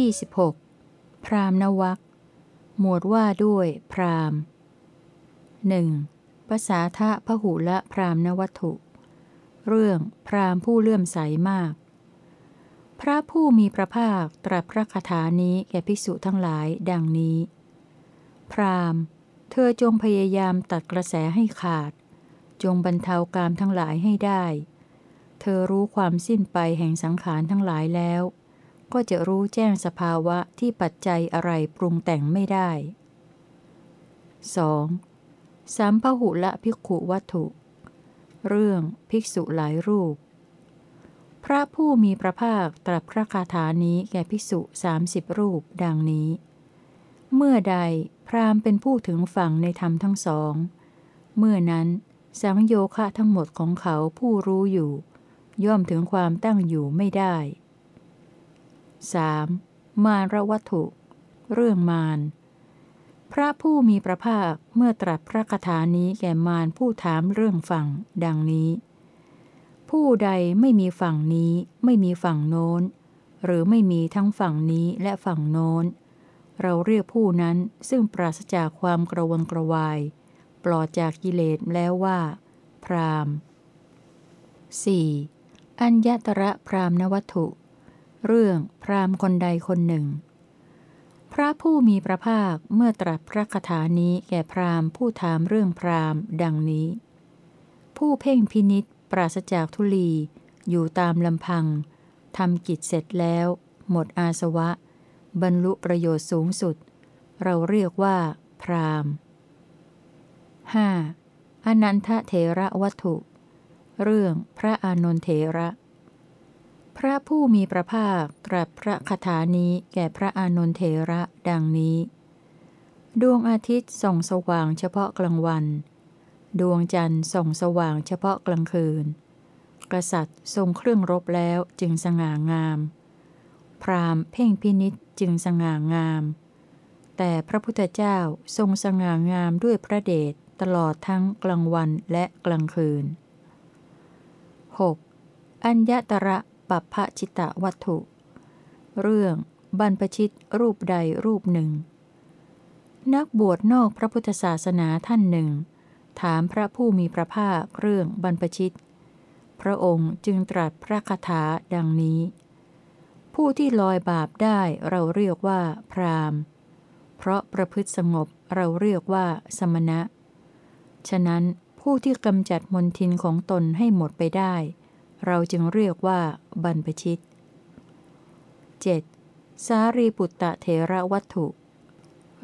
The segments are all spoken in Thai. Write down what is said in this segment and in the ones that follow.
26. พรามนวักหมวดว่าด้วยพรามหนึ่งภาษาทะพหุละพรามนวัตถุ เรื่องพรามผู้เลื่อมใสมาก พระผู้มีพระภาคตรัสพระคาถานี้แก่ภิกษุทั้งหลายดังนี้ พรามเธอจงพยายามตัดกระแสให้ขาด จงบรรเทากามทั้งหลายให้ได้ เธอรู้ความสิ้นไปแห่งสังขารทั้งหลายแล้ว ก็จะรู้แจ้งสภาวะที่ปัจจัยอะไรปรุงแต่งไม่ได้ 2. สัมพหุละภิกขุวัตถุ เรื่องภิกษุหลายรูป พระผู้มีพระภาคตรัสพระคาถานี้แก่ภิกษุสามิบรูปดังนี้ เมื่อใดพรามเป็นผู้ถึงฝั่งในธรรมทั้งสอง เมื่อนั้นสังโยคะทั้งหมดของเขาผู้รู้อยู่ ย่อมถึงความตั้งอยู่ไม่ได้ 3. มารวัตถุ เรื่องมาร พระผู้มีพระภาคเมื่อตรัสพระคาถานี้แก่มารผู้ถามเรื่องฝั่งดังนี้ ผู้ใดไม่มีฝั่งนี้ไม่มีฝั่งโน้น หรือไม่มีทั้งฝั่งนี้และฝั่งโน้น เราเรียกผู้นั้นซึ่งปราศจากความกระวนกระวาย ปลอดจากกิเลสแล้วว่า พราม 4. อัญญตระพรามนวัตถุ เรื่องพราหมณ์คนใดคนหนึ่ง พระผู้มีพระภาคเมื่อตรัสพระคาถานี้แก่พราหมณ์ผู้ถามเรื่องพราหมณ์ ดังนี้ ผู้เพ่งพินิษปราศจากทุลี อยู่ตามลำพังทำกิจเสร็จแล้ว หมดอาสวะ บรรลุประโยชน์สูงสุด เราเรียกว่า พราหมณ์ 5. อนันทเถระวัตถุ เรื่องพระอานนทเถระ พระผู้มีพระภาคตรัสพระคาถานี้แก่พระอานนทเทระดังนี้ ดวงอาทิตย์ส่องสว่างเฉพาะกลางวัน ดวงจันทร์ส่องสว่างเฉพาะกลางคืน กษัตริย์ทรงเครื่องรบแล้วจึงสง่างาม พรามเพ่งพินิษจึงสง่างาม แต่พระพุทธเจ้าทรงสง่างามด้วยพระเดชตลอดทั้งกลางวันและกลางคืน 6. อัญญตระ ปัปพชิตะวัตถุ เรื่องบรรพชิตรูปใดรูปหนึ่ง นักบวชนอกพระพุทธศาสนาท่านหนึ่ง ถามพระผู้มีพระภาคเรื่องบรรพชิต พระองค์จึงตรัสพระคาถาดังนี้ ผู้ที่ลอยบาปได้เราเรียกว่าพรามเพราะประพฤติสงบเราเรียกว่าสมณะ ฉะนั้นผู้ที่กำจัดมนทินของตนให้หมดไปได้ เราจึงเรียกว่า บรรพชิต 7. สารีบุตตะเทระวัตถุ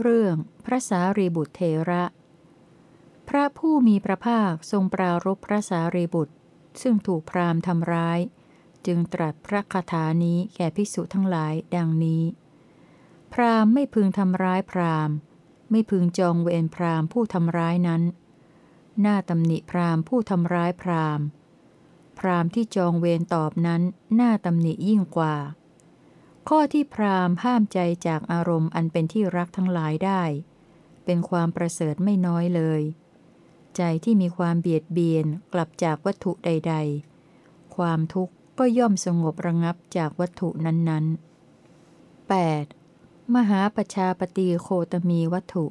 เรื่องพระสารีบุตรเทระ พระผู้มีพระภาคทรงปรารบพระสารีบุตร ซึ่งถูกพราหมณ์ทำร้าย จึงตรัสพระคาถานี้แก่ภิกษุทั้งหลายดังนี้ พราหมณ์ไม่พึงทำร้ายพราหมณ์ ไม่พึงจองเวรพราหมณ์ผู้ทำร้ายนั้น หน้าตำหนิพราหมณ์ผู้ทำร้ายพราหมณ์ พราหมณ์ที่จองเวรตอบนั้นน่าตำหนิยิ่งกว่า ข้อที่พราหมณ์ห้ามใจจากอารมณ์อันเป็นที่รักทั้งหลายได้ เป็นความประเสริฐไม่น้อยเลย ใจที่มีความเบียดเบียนกลับจากวัตถุใด ๆ ความทุกข์ก็ย่อมสงบระงับจากวัตถุนั้นๆ 8. มหาประชาปตีโคตมีวัตถุ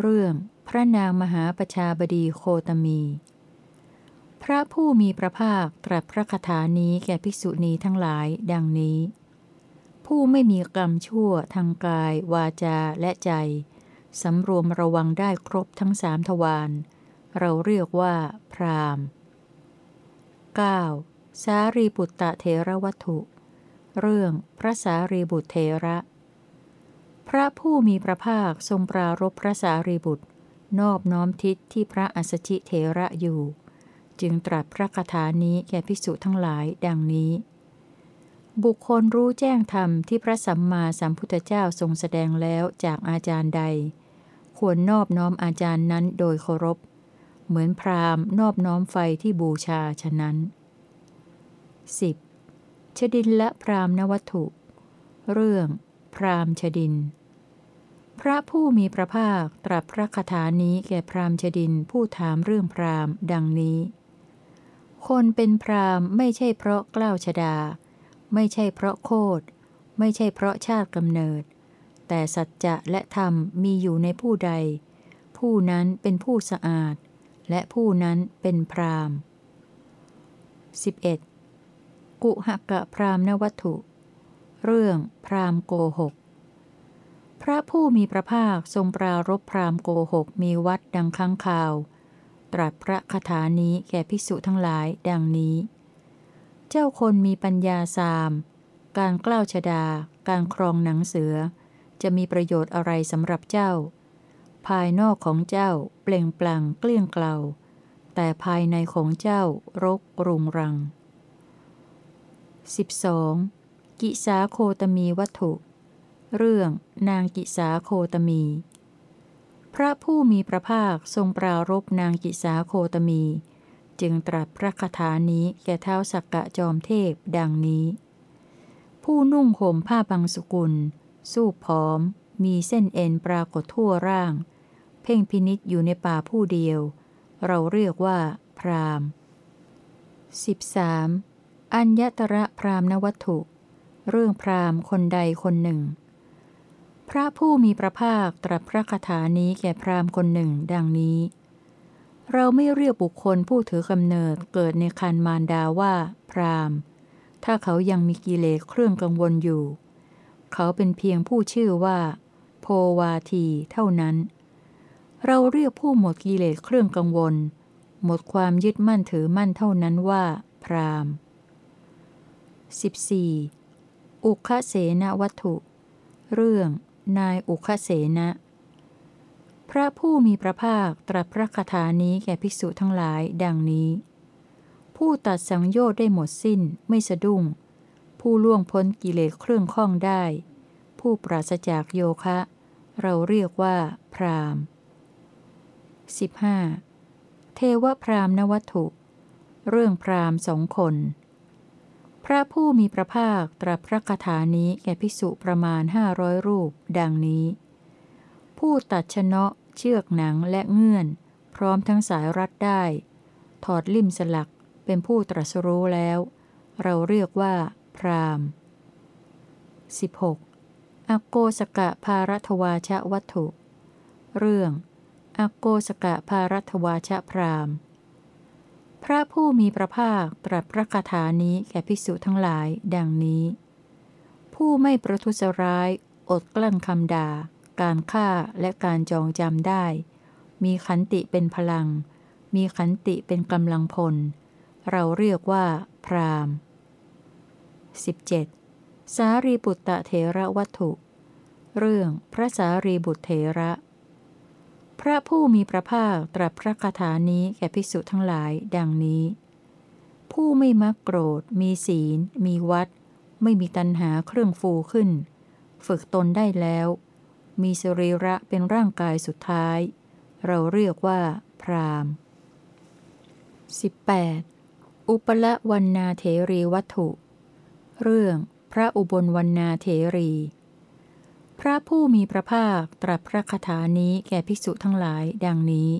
เรื่อง พระนางมหาประชาบดีโคตมี พระผู้มีพระภาคตรัสพระคาถานี้แก่ภิกษุณีทั้งหลายดังนี้ ผู้ไม่มีกรรมชั่วทางกาย วาจาและใจ สำรวมระวังได้ครบทั้งสามทวารเราเรียกว่าพราม 9. สารีบุตตะเทระวัตถุ เรื่องพระสารีบุตรเทระ พระผู้มีพระภาคทรงปรารบพระสารีบุตร นอบน้อมทิศที่พระอัสชิเทระอยู่ จึงตรัสพระคาถานี้แก่ภิกษุทั้งหลายดังนี้ บุคคลรู้แจ้งธรรมที่พระสัมมาสัมพุทธเจ้าทรงแสดงแล้วจากอาจารย์ใด ควรนอบน้อมอาจารย์นั้นโดยเคารพ เหมือนพราหมณ์นอบน้อมไฟที่บูชาฉะนั้น 10. ชดินและพราหมณ์นวัตถุ เรื่องพราหมณ์ชดิน พระผู้มีพระภาคตรัสพระคาถานี้แก่พราหมณ์ชดินผู้ถามเรื่องพราหมณ์ดังนี้ คนเป็นพรามไม่ใช่เพราะกล้าวชดา ไม่ใช่เพราะโคดไม่ใช่เพราะชาติกำเนิด แต่สัจจะและธรรมมีอยู่ในผู้ใด ผู้นั้นเป็นผู้สะอาด และผู้นั้นเป็นพราม 11. กุหกะพรามนวัตถุ เรื่องพรามโกหก พระผู้มีพระภาคทรงปรารบพรามโกหกมีวัดดังค้างคาว ตรัสพระคาถานี้แก่ภิกษุทั้งหลาย ดังนี้ เจ้าคนมีปัญญาสาม การกล้าวชดา การครองหนังเสือ จะมีประโยชน์อะไรสำหรับเจ้า ภายนอกของเจ้าเปล่งปลั่งเกลี้ยงเกลาแต่ภายในของเจ้ารกรุงรัง 12. กิสาโคตมีวัตถุ เรื่องนางกิสาโคตมี พระผู้มีพระภาคทรงปรารบนางกิสาโคตมี จึงตรัสพระคาถานี้แก่เท้าสักกะจอมเทพดังนี้ ผู้นุ่งห่มผ้าบางสกุล สู้ผอม มีเส้นเอ็นปรากฏทั่วร่าง เพ่งพินิษอยู่ในป่าผู้เดียว เราเรียกว่า พราม 13. อัญญตระพรามนวัตถุ เรื่องพรามคนใดคนหนึ่ง ระผู้มีพระภาคตรัสพระคาถานี้แก่พรามคนหนึ่ง ดังนี้ เราไม่เรียกบุคคลผู้ถือกำเนิดเกิดในคันมารดาว่า พรามถ้าเขายังมีกิเลสเครื่องกังวลอยู่ เขาเป็นเพียงผู้ชื่อว่า โพวาทีเท่านั้น เราเรียกผู้หมดกิเลสเครื่องกังวล หมดความยึดมั่นถือมั่นเท่านั้นว่า พราม 14. อุคเสนวัตถุ เรื่อง นายอุคเสนะ พระผู้มีพระภาคตรัสพระคาถานี้แก่ภิกษุทั้งหลายดังนี้ ผู้ตัดสังโยชน์ได้หมดสิ้นไม่สะดุ้ง ผู้ล่วงพ้นกิเลสเครื่องข้องได้ ผู้ปราศจากโยคะ เราเรียกว่า พราม 15. เทวพรามนวัตถุ เรื่องพรามสองคน พระผู้มีพระภาคตรัสพระคาถานี้แก่ภิกษุประมาณห้าร้อยรูป ดังนี้ ผู้ตัดชนะเชือกหนังและเงื่อน พร้อมทั้งสายรัดได้ ถอดลิ่มสลักเป็นผู้ตรัสรู้แล้ว เราเรียกว่า พราม 16. อโกสกะภารัตวาชวัตถุ เรื่อง อโกสกะภารัตวาชพราม พระผู้มีพระภาคตรัสพระคาถานี้แก่ภิกษุทั้งหลายดังนี้ ผู้ไม่ประทุษร้าย อดกลั้นคำด่า การฆ่าและการจองจำได้ มีขันติเป็นพลัง มีขันติเป็นกำลังพล เราเรียกว่าพราม 17. สารีบุตตะเถระวัตถุ เรื่องพระสารีบุตรเถระ พระผู้มีพระภาคตรัสพระคาถานี้แก่ภิกษุทั้งหลาย ดังนี้ ผู้ไม่มักโกรธ มีศีล มีวัด ไม่มีตัณหาเครื่องฟูขึ้น ฝึกตนได้แล้ว มีสรีระเป็นร่างกายสุดท้าย เราเรียกว่า พราม 18. อุปละวันนาเถรีวัตถุ เรื่องพระอุบลวันนาเถรี ระผู้มีพระภาคตรัสพระคาถานี้แก่ภิกษุทั้งหลายดังนี้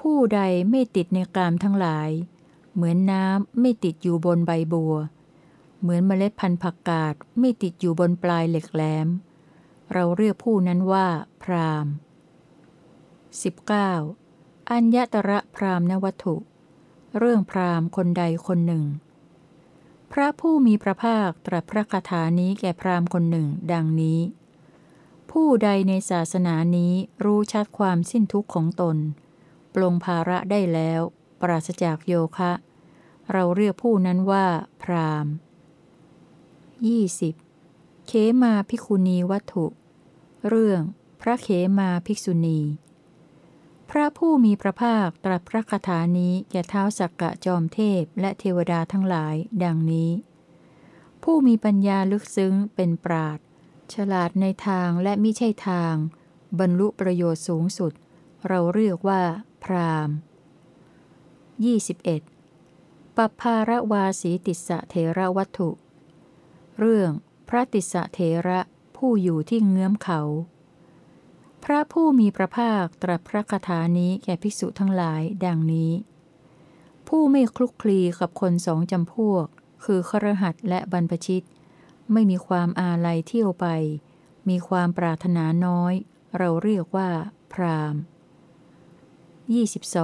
ผู้ใดไม่ติดในกามทั้งหลาย เหมือนน้ำไม่ติดอยู่บนใบบัว เหมือนเมล็ดพันธุ์ผักกาดไม่ติดอยู่บนปลายเหล็กแหลม เราเรียกผู้นั้นว่า พราม 19. อัญญตระพรามนวัตถุ เรื่องพรามคนใดคนหนึ่ง พระผู้มีพระภาคตรัสพระคาถานี้แก่พรามคนหนึ่ง ดังนี้ ผู้ใดในศาสนานี้รู้ชัดความสิ้นทุกข์ของตน ปลงภาระได้แล้ว ปราศจากโยคะ เราเรียกผู้นั้นว่า พรามยี่สิบเขมาภิกุณีวัตถุ เรื่องพระเขมาภิกษุณี พระผู้มีพระภาคตรัสพระคาถานี้แก่เท้าสักกะจอมเทพและเทวดาทั้งหลาย ดังนี้ ผู้มีปัญญาลึกซึ้งเป็นปราด ฉลาดในทางและมิใช่ทาง บรรลุประโยชน์สูงสุด เราเรียกว่า พราม 21. ปัภารวาสีติสะเทระวัตถุ เรื่องพระติสะเทระผู้อยู่ที่เงื้อมเขา พระผู้มีพระภาคตรัสพระคาถานี้แก่ภิกษุทั้งหลายดังนี้ ผู้ไม่คลุกคลีกับคนสองจำพวก คือครหัดและบรรพชิต ไม่มีความอาลัยเที่ยวไป มีความปรารถนาน้อย เราเรียกว่า พรามณ์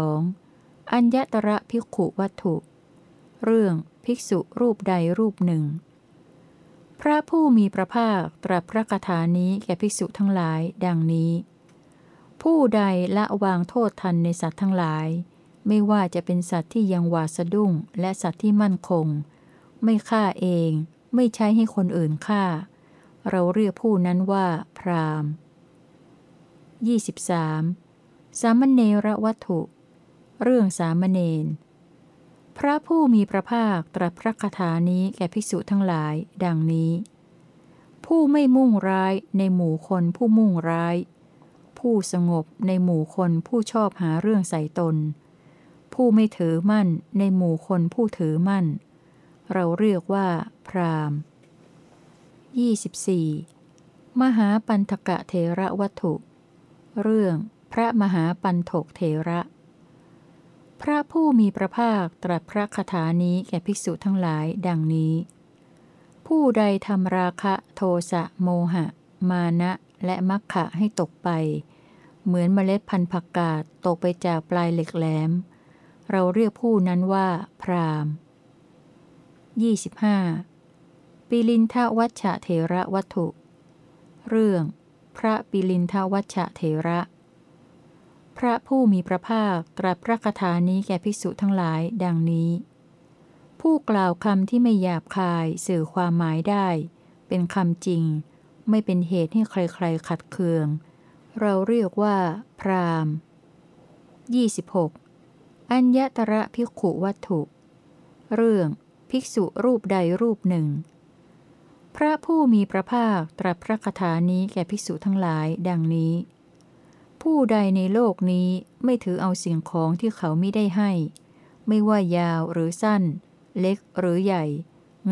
22. อัญญตระภิกขุวัตถุ เรื่องภิกษุรูปใดรูปหนึ่ง พระผู้มีพระภาคตรัสพระคาถานี้แก่ภิกษุทั้งหลายดังนี้ ผู้ใดละวางโทษทันในสัตว์ทั้งหลาย ไม่ว่าจะเป็นสัตว์ที่ยังหวาดสะดุ้งและสัตว์ที่มั่นคง ไม่ฆ่าเอง ไม่ใช้ให้คนอื่นฆ่า เราเรียกผู้นั้นว่าพรามณ์ 23. สามเณรวัตถุ เรื่องสามเณร พระผู้มีพระภาคตรัสพระคาถานี้แก่ภิกษุทั้งหลาย ดังนี้ ผู้ไม่มุ่งร้ายในหมู่คนผู้มุ่งร้าย ผู้สงบในหมู่คนผู้ชอบหาเรื่องใส่ตน ผู้ไม่ถือมั่นในหมู่คนผู้ถือมั่น เราเรียกว่า พราหมณ์ 24. มหาปันธกะเทระวัตถุ เรื่องพระมหาปันถกเทระ พระผู้มีพระภาคตรัสพระคาถานี้แก่ภิกษุทั้งหลายดังนี้ ผู้ใดทำราคะโทสะโมหะ มานะและมัคคะให้ตกไป เหมือนเมล็ดพันธุ์ผักกาดตกไปจากปลายเหล็กแหลม เราเรียกผู้นั้นว่า พราม 25. ปิลินทวัชชะเทระวัตถุ เรื่อง พระปิลินทวัชชะเทระ พระผู้มีพระภาคตรัสพระคาถานี้แก่ภิกษุทั้งหลายดังนี้ ผู้กล่าวคำที่ไม่หยาบคายสื่อความหมายได้ เป็นคำจริง ไม่เป็นเหตุให้ใครๆ ขัดเคือง เราเรียกว่า พราม 26. อัญญตระภิกขุวัตถุ เรื่อง ภิกษุรูปใดรูปหนึ่ง พระผู้มีพระภาคตรัสพระคาถานี้แก่ภิกษุทั้งหลายดังนี้ ผู้ใดในโลกนี้ไม่ถือเอาสิ่งของที่เขาไม่ได้ให้ ไม่ว่ายาวหรือสั้น เล็กหรือใหญ่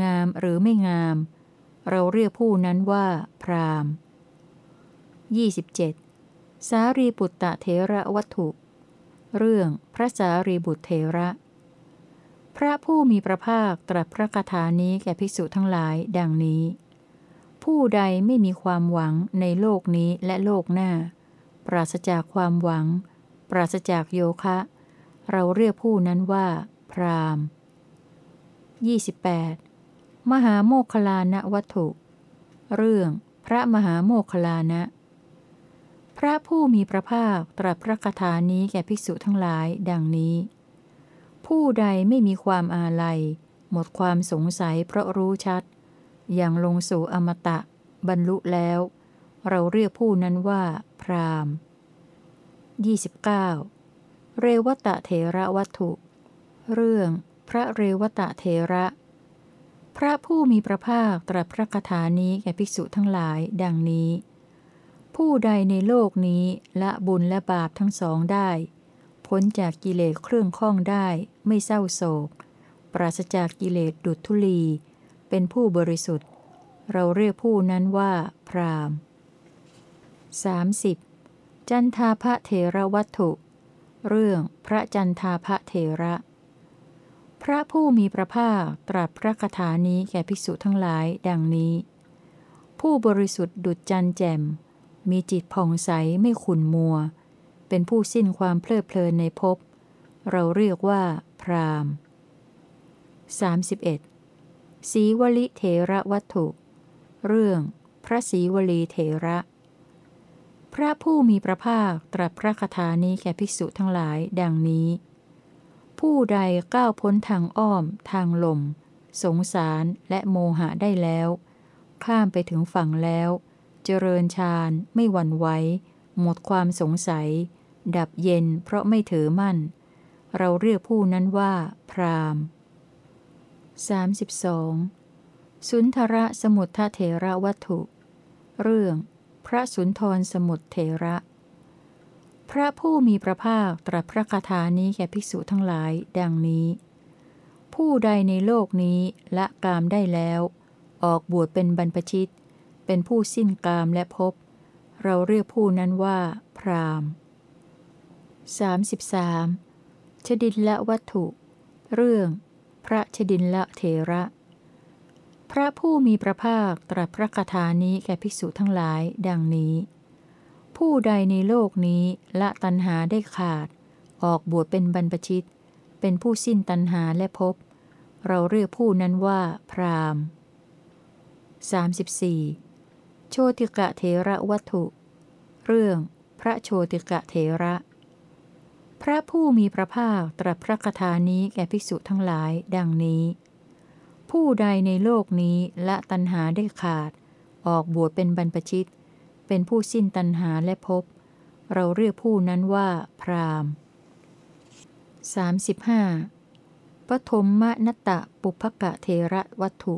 งามหรือไม่งาม เราเรียกผู้นั้นว่าพราม 27. สารีปุตตะเทระวัตถุ เรื่องพระสารีบุตรเทระ พระผู้มีพระภาคตรัสพระคาถานี้แก่ภิกษุทั้งหลายดังนี้ ผู้ใดไม่มีความหวังในโลกนี้และโลกหน้า ปราศจากความหวัง ปราศจากโยคะ เราเรียกผู้นั้นว่า พราม 28. มหาโมคลานะวัตถุ เรื่อง พระมหาโมคลานะ พระผู้มีพระภาคตรัสพระคาถานี้แก่ภิกษุทั้งหลายดังนี้ ผู้ใดไม่มีความอาลัย หมดความสงสัยเพราะรู้ชัด อย่างลงสู่อมตะ บรรลุแล้ว เราเรียกผู้นั้นว่า พราม 29. เก้าเรวตะเทระวัตถุ เรื่อง พระเรวตะเทระ พระผู้มีพระภาคตรัสพระคาถานี้แก่ภิกษุทั้งหลาย ดังนี้ ผู้ใดในโลกนี้ละบุญและบาปทั้งสองได้ พ้นจากกิเลสเครื่องข้องได้ ไม่เศร้าโศก ปราศจากกิเลสดุจธุลี เป็นผู้บริสุทธิ์ เราเรียกผู้นั้นว่า พราม 30. จันทาพระเทระวัตถุ เรื่องพระจันทาพระเทระ พระผู้มีพระภาคตรัสพระคาถานี้แก่ภิกษุทั้งหลายดังนี้ ผู้บริสุทธิ์ดุจจันแจ่ม มีจิตผ่องใสไม่ขุนมัว เป็นผู้สิ้นความเพลิดเพลินในภพ เราเรียกว่า พราม 31. สีวลิเทระวัตถุ เรื่อง พระศรีวลีเทระ พระผู้มีพระภาคตรัสพระคาถานี้แก่ภิกษุทั้งหลายดังนี้ ผู้ใดก้าวพ้นทางอ้อม ทางลม สงสารและโมหะได้แล้ว ข้ามไปถึงฝั่งแล้ว เจริญฌานไม่หวั่นไหวหมดความสงสัย ดับเย็นเพราะไม่ถือมั่น เราเรียกผู้นั้นว่า พราม 32. สุนทระสมุทเถระวัตถุ เรื่อง พระสุนทรสมุทเถระ พระผู้มีพระภาคตรัสพระคาถานี้แก่ภิกษุทั้งหลาย ดังนี้ ผู้ใดในโลกนี้ละกามได้แล้ว ออกบวชเป็นบรรพชิต เป็นผู้สิ้นกามและภพเราเรียกผู้นั้นว่า พราม 33. ชดินละวัตถุ เรื่อง พระชดินละเถระพพระผู้มีพระภาคตรัสพระคาถานี้แก่ภิกษุทั้งหลายดังนี้ ผู้ใดในโลกนี้ละตัณหาได้ขาด ออกบวชเป็นบรรพชิต เป็นผู้สิ้นตัณหาและภพเราเรียกผู้นั้นว่า พราม 34. โชติกะเทระวัตถุ เรื่อง พระโชติกะเทระ พระผู้มีพระภาคตรัสพระคาถานี้แก่ภิกษุทั้งหลายดังนี้ ผู้ใดในโลกนี้ละตัณหาได้ขาด ออกบวชเป็นบรรพชิต เป็นผู้สิ้นตัณหาและภพเราเรียกผู้นั้นว่า พราม 35. ปฐมมนตะปุพกะเทระวัตถุ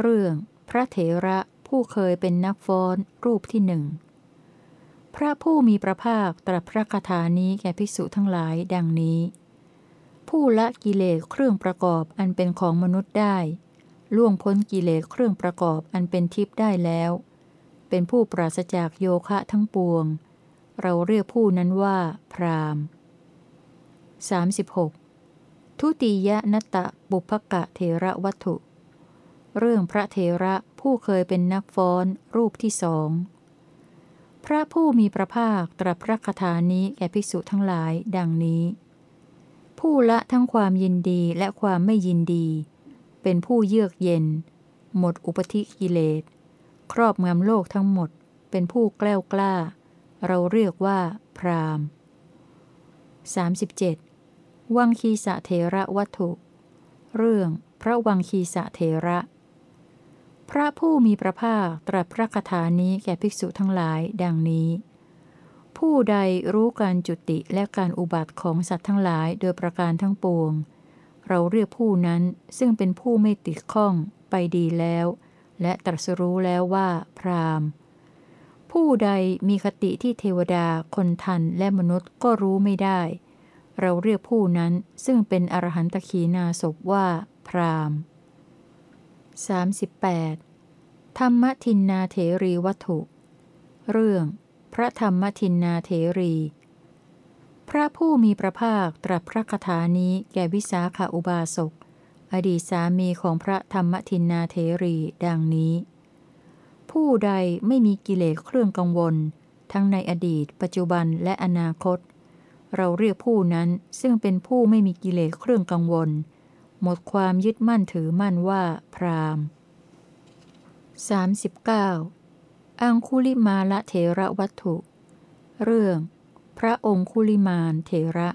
เรื่อง พระเถระผู้เคยเป็นนักฟ้อนรูปที่หนึ่ง พระผู้มีพระภาคตรัสพระคาถานี้แก่ภิกษุทั้งหลายดังนี้ ผู้ละกิเลสเครื่องประกอบอันเป็นของมนุษย์ได้ ล่วงพ้นกิเลสเครื่องประกอบอันเป็นทิพย์ได้แล้ว เป็นผู้ปราศจากโยคะทั้งปวง เราเรียกผู้นั้นว่า พราม 36. ทุติยนตะบุพกะเทระวัตถุ เรื่องพระเทระผู้เคยเป็นนักฟ้อนรูปที่สอง พระผู้มีพระภาคตรัสพระคาถานี้แก่ภิกษุทั้งหลายดังนี้ ผู้ละทั้งความยินดีและความไม่ยินดี เป็นผู้เยือกเย็น หมดอุปธิกิเลส ครอบงำโลกทั้งหมด เป็นผู้แกล้วกล้า เราเรียกว่า พราม 37. วังคีสะเทระวัตถุ เรื่องพระวังคีสะเทระ พระผู้มีพระภาคตรัสพระคาถานี้แก่ภิกษุทั้งหลายดังนี้ ผู้ใดรู้การจุติและการอุบัติของสัตว์ทั้งหลายโดยประการทั้งปวง เราเรียกผู้นั้นซึ่งเป็นผู้ไม่ติดข้องไปดีแล้ว และตรัสรู้แล้วว่าพรามผู้ใดมีคติที่เทวดาคนทันและมนุษย์ก็รู้ไม่ได้ เราเรียกผู้นั้นซึ่งเป็นอรหันตขีนาศว่าพราม 38. ธรรมทินนาเถรีวัตถุ เรื่อง พระธรรมทินนาเถรี พระผู้มีพระภาคตรัสพระคาถานี้แก่วิสาขาอุบาสก อดีตสามีของพระธรรมทินนาเถรีดังนี้ ผู้ใดไม่มีกิเลสเครื่องกังวล ทั้งในอดีต ปัจจุบันและอนาคต เราเรียกผู้นั้นซึ่งเป็นผู้ไม่มีกิเลสเครื่องกังวล หมดความยึดมั่นถือมั่นว่าพราม 39. อังคุลิมาละเทระวัตถุ เรื่อง พระองคุลิมานเทระ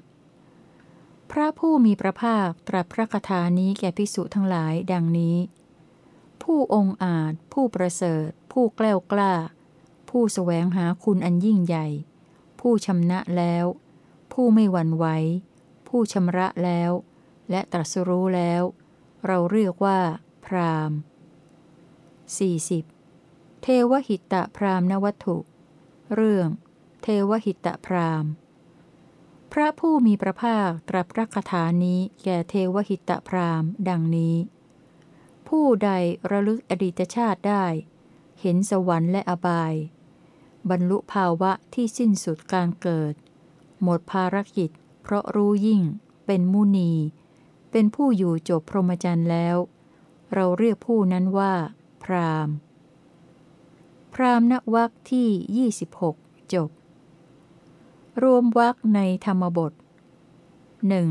พระผู้มีพระภาคตรัสพระคาถานี้แก่ภิกษุทั้งหลายดังนี้ ผู้องค์อาจ ผู้ประเสริฐ ผู้แกล้วกล้า ผู้สแสวงหาคุณอันยิ่งใหญ่ ผู้ชำนะแล้ว ผู้ไม่หวั่นไหว ผู้ชำระแล้ว และตรัสรู้แล้ว เราเรียกว่า พราม 40. เทวหิตะพรามนวัตถุ เรื่อง เทวหิตะพรามพระผู้มีพระภาคตรัสพระคาถานี้แก่เทวหิตะพรามดังนี้ ผู้ใดระลึกอดีตชาติได้ เห็นสวรรค์และอบาย บรรลุภาวะที่สิ้นสุดการเกิด หมดภารกิจ เพราะรู้ยิ่ง เป็นมุนี เป็นผู้อยู่จบพรหมจรรย์แล้ว เราเรียกผู้นั้นว่า พรามพรามณวักที่ 26 จบ รวมวักในธรรมบท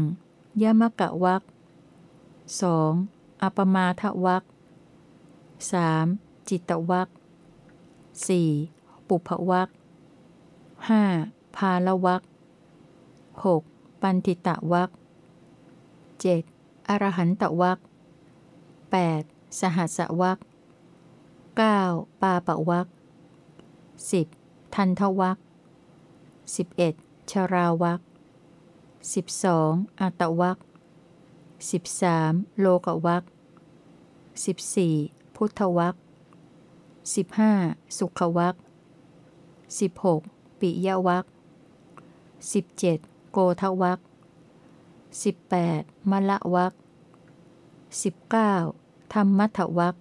1. ยมกะวัก 2. อัปมาทวัก 3. จิตวัก 4. ปุพวัก 5. พาลวัก 6. ปันติตะวัก 7. อรหันตวัก 8. สหัสวัก 9. ปาปะวัก 10. ทันทวัก 11. ชราวัก 12. อัตวัก 13. โลกวัก 14. พุทธวัก 15. สุขวัก 16. ปิยวัก 17. โกทวัก 18. มละวัก 19. ธรรมัทวัก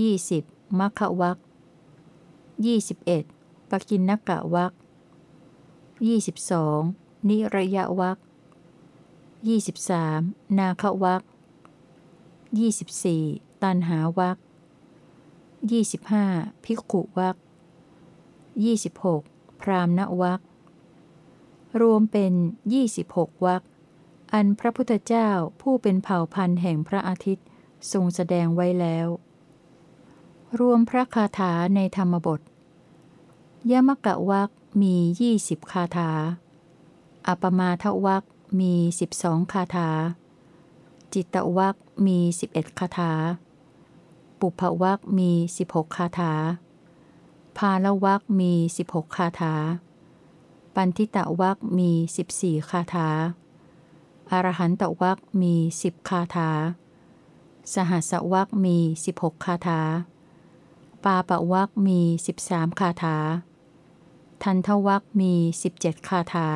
20. มัคควัก 21. ปกินนกะวัก 22. นิระยะวัก 23. นาควัก 24. ตันหาวักยี่สิบห้าภิกขุวักยี่สิบหกพรามณวักรวมเป็นยี่สิบหกวักอันพระพุทธเจ้าผู้เป็นเผ่าพันธุ์แห่งพระอาทิตย์ทรงแสดงไว้แล้ว รวมพระคาถาในธรรมบท ยมกะวักมียี่สิบคาถา อัปมาทวักมีสิบสองคาถา จิตวักมีสิบเอ็ดคาถา ปุพวักมีสิบหกคาถา พาลวักมีสิบหกคาถา ปันทิตวักมีสิบสี่คาถา อรหันตวักมีสิบคาถา สหัสวักมีสิบหกคาถา ปาปะวักมีสิบสามคาถา ทันทวักมีสิบเจ็ดคาถา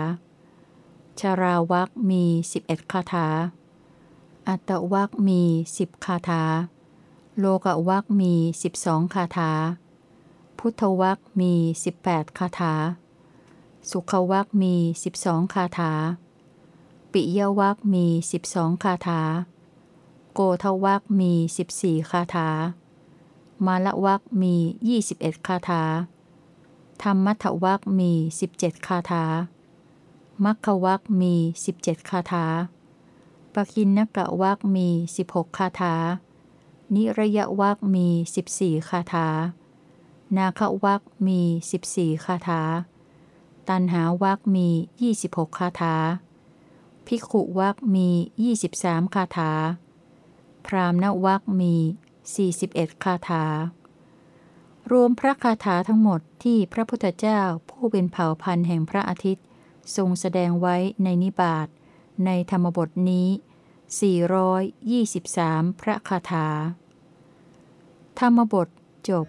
ชาราวักมีสิบเอ็ดคาถา อัตวักมีสิบคาถา โลกวักมีสิบสองคาถา พุทธวักมีสิบแปดคาถา สุขวักมีสิบสองคาถา ปิยวักมีสิบสองคาถา โกทวักมีสิบสี่คาถา มาละวักมียี่สิบเอ็ดคาถา ธรรมัทวักมีสิบเจ็ดคาถา มัคควักมีสิบเจ็ดคาถา ปกินนกะวักมีสิบหกคาถา นิระยะวักมีสิบสี่คาถา นาควักมีสิบสี่คาถา ตันหาวักมียี่สิบหกคาถา ภิกขุวักมี 23 คาถา พรามณวักมี 41 คาถารวมพระคาถาทั้งหมดที่พระพุทธเจ้าผู้เป็นเผ่าพันธุ์แห่งพระอาทิตย์ ทรงแสดงไว้ในนิบาตในธรรมบทนี้ 423 พระคาถา ธรรมบทจบ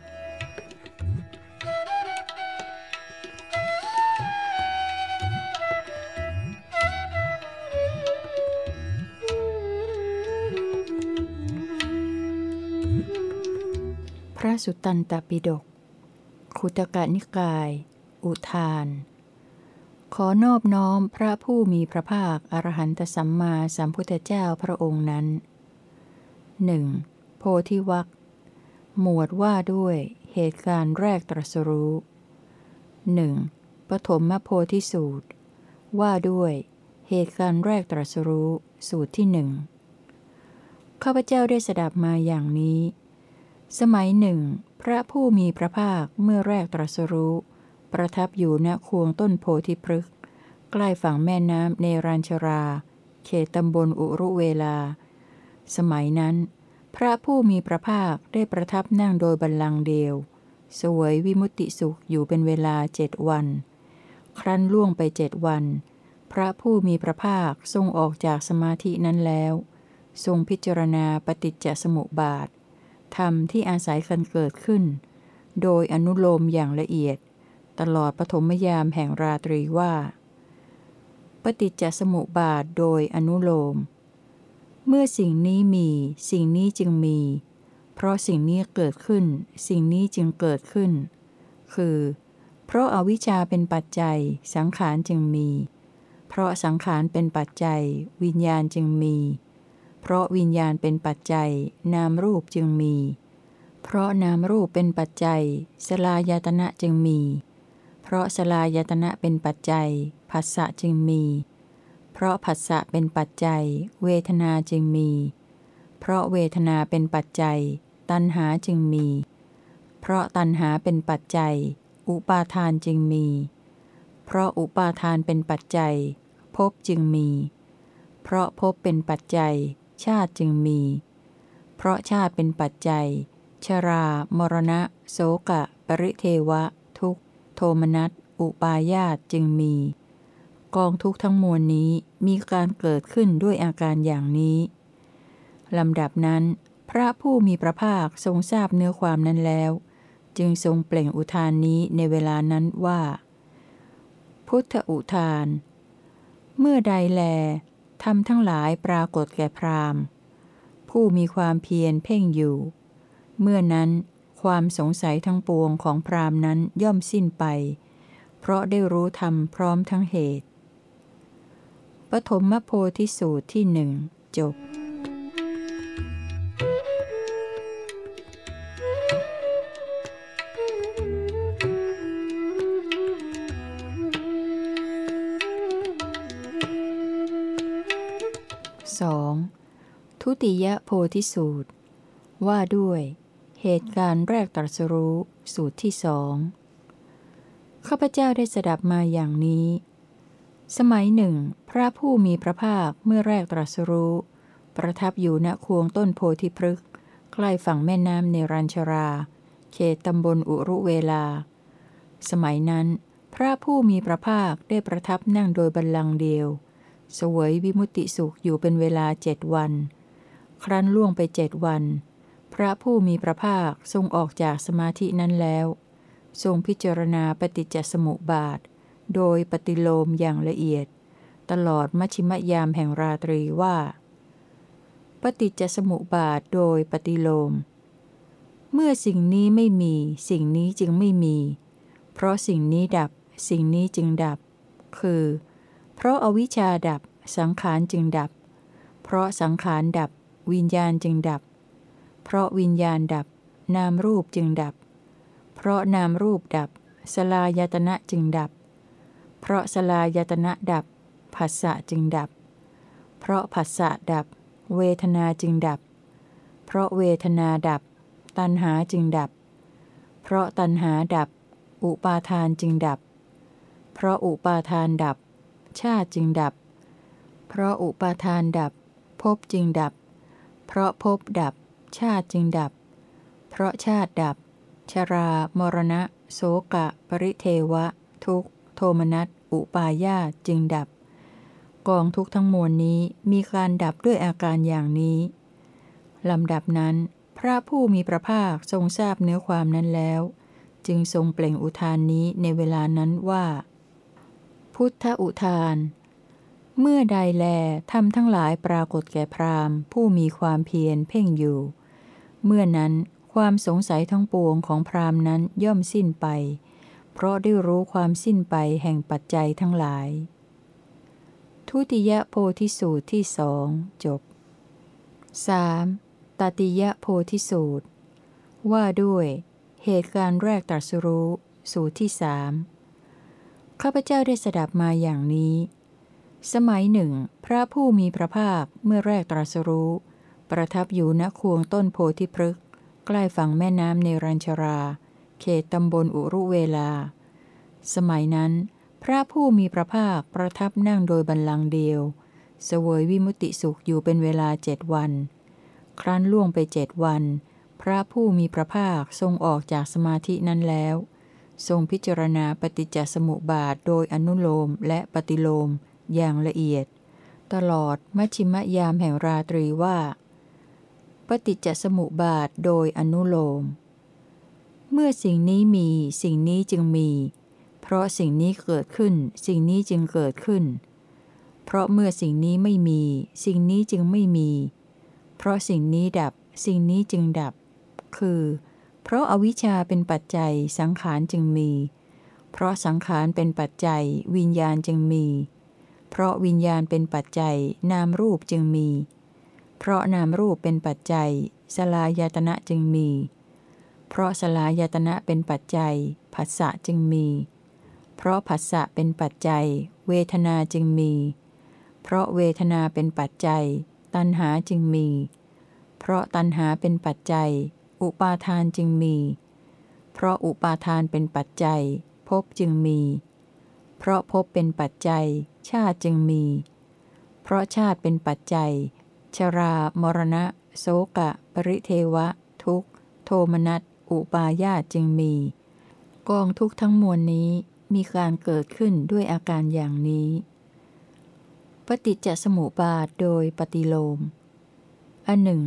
สุตตันตปิฎกขุตกะนิกาย อุทาน ขอนอบน้อมพระผู้มีพระภาค อรหันตสัมมาสัมพุทธเจ้าพระองค์นั้นหนึ่งโพธิวักหมวดว่าด้วยเหตุการณ์แรกตรัสรู้หนึ่งปฐมมโพธิสูตร ว่าด้วยเหตุการณ์แรกตรัสรู้สูตรที่หนึ่งข้าพเจ้าได้สดับมาอย่างนี้ สมัยหนึ่ง พระผู้มีพระภาคเมื่อแรกตรัสรู้ ประทับอยู่ณควงต้นโพธิพฤกษ์ใกล้ฝั่งแม่น้ำเนรัญชรา เขตตำบลอุรุเวลา สมัยนั้น พระผู้มีพระภาคได้ประทับนั่งโดยบันลังเดียว สวยวิมุตติสุขอยู่เป็นเวลาเจ็ดวัน ครั้นล่วงไปเจ็ดวัน พระผู้มีพระภาคทรงออกจากสมาธินั้นแล้ว ทรงพิจารณาปฏิจจสมุปบาท ธรรมที่อาศัยกันเกิดขึ้น โดยอนุโลมอย่างละเอียด ตลอดปฐมยามแห่งราตรีว่า ปฏิจจสมุปบาทโดยอนุโลม เมื่อสิ่งนี้มีสิ่งนี้จึงมี เพราะสิ่งนี้เกิดขึ้น สิ่งนี้จึงเกิดขึ้น คือ เพราะอาวิชชาเป็นปัจจัย สังขารจึงมี เพราะสังขารเป็นปัจจัย วิญญาณจึงมีเเพราะวิญญาณเป็นปัจจัย นามรูปจึงมี เพราะนามรูปเป็นปัจจัย สลายตนะจึงมี เพราะสลายตนะเป็นปัจจัยผัสสะจึงมี เพราะผัสสะเป็นปัจจัย เวทนาจึงมี เพราะเวทนาเป็นปัจจัย ตัณหาจึงมี เพราะตัณหาเป็นปัจจัย อุปาทานจึงมี เพราะอุปาทานเป็นปัจจัยภพจึงมี เพราะภพเป็นปัจจัย ชาติจึงมี เพราะชาติเป็นปัจจัย ชรา มรณะ โสกะ ปริเทวะ ทุกโทมนัส อุปาญาตจึงมี กองทุกทั้งมวลนี้มีการเกิดขึ้นด้วยอาการอย่างนี้ลำดับนั้น พระผู้มีพระภาคทรงทราบเนื้อความนั้นแล้ว จึงทรงเปล่งอุทานนี้ในเวลานั้นว่า พุทธอุทาน เมื่อใดแล ทำทั้งหลายปรากฏแก่พรามผู้มีความเพียรเพ่งอยู่ เมื่อนั้นความสงสัยทั้งปวงของพรามนั้นย่อมสิ้นไป เพราะได้รู้ธรรมพร้อมทั้งเหตุ ปฐมโพธิสูตรที่หนึ่งจบ ทุติยโพธิสูตร ว่าด้วย เหตุการณ์แรกตรัสรู้สูตรที่สองข้าพเจ้าได้สดับมาอย่างนี้ สมัยหนึ่ง พระผู้มีพระภาคเมื่อแรกตรัสรู้ ประทับอยู่ณควงต้นโพธิพฤกษ์ใกล้ฝั่งแม่น้ำเนรัญชรา เขตตำบลอุรุเวลา สมัยนั้น พระผู้มีพระภาคได้ประทับนั่งโดยบัลลังก์เดียว สวยวิมุติสุขอยู่เป็นเวลาเจ็ดวัน ครั้นล่วงไปเจ็ดวัน พระผู้มีพระภาคทรงออกจากสมาธินั้นแล้ว ทรงพิจารณาปฏิจจสมุปบาท โดยปฏิโลมอย่างละเอียด ตลอดมัชิมยามแห่งราตรีว่า ปฏิจจสมุปบาทโดยปฏิโลม เมื่อสิ่งนี้ไม่มี สิ่งนี้จึงไม่มี เพราะสิ่งนี้ดับ สิ่งนี้จึงดับ คือ เพราะอาวิชชาดับ สังขารจึงดับ เพราะสังขารดับ วิญญาณจึงดับ เพราะวิญญาณดับ นามรูปจึงดับ เพราะนามรูปดับ สลายตนะจึงดับ เพราะสลายตนะดับผัสสะจึงดับ เพราะผัสสะดับ เวทนาจึงดับ เพราะเวทนาดับ ตัณหาจึงดับ เพราะตัณหาดับ อุปาทานจึงดับ เพราะอุปาทานดับ ชาติจึงดับ เพราะอุปาทานดับภพจึงดับ เพราะภพดับ ชาติจึงดับ เพราะชาติดับ ชรา มรณะ โสกะ ปริเทวะ ทุกโทมนัส อุปาญาจึงดับ กองทุกทั้งมวลนี้มีการดับด้วยอาการอย่างนี้ ลำดับนั้น พระผู้มีพระภาคทรงทราบเนื้อความนั้นแล้ว จึงทรงเปล่งอุทานนี้ในเวลานั้นว่า พุทธอุทาน เมื่อใดแลทำทั้งหลายปรากฏแก่พราหมณ์ ผู้มีความเพียรเพ่งอยู่ เมื่อนั้นความสงสัยทั้งปวงของพราหมณ์นั้นย่อมสิ้นไป เพราะได้รู้ความสิ้นไปแห่งปัจจัยทั้งหลาย ทุติยโพธิสูตรที่สองจบ 3. ตติยโพธิสูตร ว่าด้วย เหตุการณ์แรกตรัสรู้สูตรที่สามข้าพเจ้าได้สดับมาอย่างนี้ สมัยหนึ่ง พระผู้มีพระภาคเมื่อแรกตรัสรู้ ประทับอยู่ณควงต้นโพธิพฤกษ์ใกล้ฝั่งแม่น้ำเนรัญชรา เขตตำบลอุรุเวลา สมัยนั้น พระผู้มีพระภาคประทับนั่งโดยบันลังเดียว เสวยวิมุติสุขอยู่เป็นเวลาเจ็ดวัน ครั้นล่วงไปเจ็ดวัน พระผู้มีพระภาคทรงออกจากสมาธินั้นแล้ว ทรงพิจารณาปฏิจจสมุปบาทโดยอนุโลมและปฏิโลม อย่างละเอียด ตลอดมัชิมยามแห่งราตรีว่า ปฏิจจสมุปบาทโดยอนุโลม เมื่อสิ่งนี้มีสิ่งนี้จึงมี เพราะสิ่งนี้เกิดขึ้น สิ่งนี้จึงเกิดขึ้น เพราะเมื่อสิ่งนี้ไม่มี สิ่งนี้จึงไม่มี เพราะสิ่งนี้ดับ สิ่งนี้จึงดับ คือ เพราะอาวิชชาเป็นปัจจัยสังขารจึงมี เพราะสังขารเป็นปัจจัยวิญญาณจึงมีเเพราะวิญญาณเป็นปัจจัยนามรูปจึงมี เพราะนามรูปเป็นปัจจัย สลายตนะจึงมี เพราะสลายตนะเป็นปัจจัยผัสสะจึงมี เพราะผัสสะเป็นปัจจัย เวทนาจึงมี เพราะเวทนาเป็นปัจจัย ตัณหาจึงมี เพราะตัณหาเป็นปัจจัย อุปาทานจึงมี เพราะอุปาทานเป็นปัจจัยภพจึงมี เพราะภพเป็นปัจจัย ชาติจึงมี เพราะชาติเป็นปัจจัย ชรา มรณะ โสกะ ปริเทวะ ทุกขโทมนัส อุปาญาตจึงมี กองทุกทั้งมวลนี้มีการเกิดขึ้นด้วยอาการอย่างนี้ ปฏิจจสมุปบาทโดยปฏิโลม อันหนึ่ง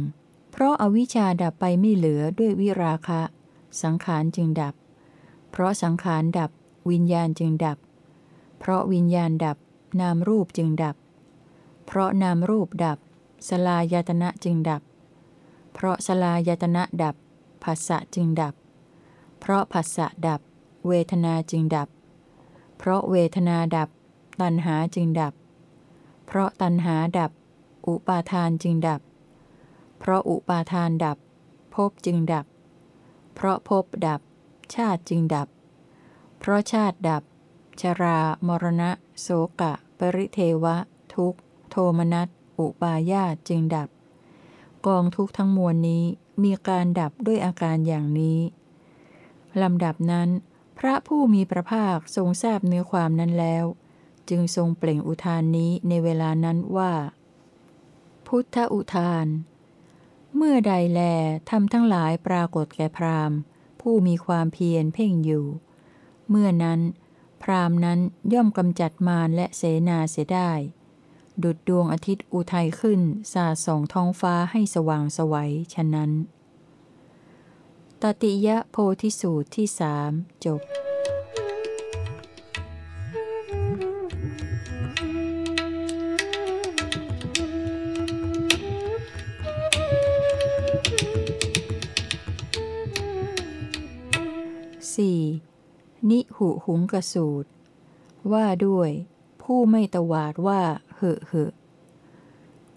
เพราะอาวิชชาดับไปไม่เหลือด้วยวิราคะ สังขารจึงดับ เพราะสังขารดับวิญญาณจึงดับ เพราะวิญญาณดับ นามรูปจึงดับ เพราะนามรูปดับ สลายตนะจึงดับ เพราะสลายตนะดับผัสสะจึงดับ เพราะผัสสะดับ เวทนาจึงดับ เพราะเวทนาดับ ตัณหาจึงดับ เพราะตัณหาดับ อุปาทานจึงดับ เพราะอุปาทานดับภพจึงดับ เพราะภพดับ ชาติจึงดับ เพราะชาติดับ ชรา มรณะ โสกะ ปริเทวะ ทุกขโทมนัส อุปาญาตจึงดับ กองทุกทั้งมวลนี้มีการดับด้วยอาการอย่างนี้ ลำดับนั้น พระผู้มีพระภาคทรงทราบเนื้อความนั้นแล้ว จึงทรงเปล่งอุทานนี้ในเวลานั้นว่า พุทธอุทาน เมื่อใดแลทำทั้งหลายปรากฏแก่พรามผู้มีความเพียรเพ่งอยู่ เมื่อนั้น พรามนั้นย่อมกำจัดมารและเสนาเสียได้ ดุดดวงอาทิตย์อุทัยขึ้นสาส่องท้องฟ้าให้สว่างสวัยฉะนั้น ตติยะโพธิสูตรที่สามจบ นิหุหุงกสูตร ว่าด้วย ผู้ไม่ตวาดว่า เหอะเหอะ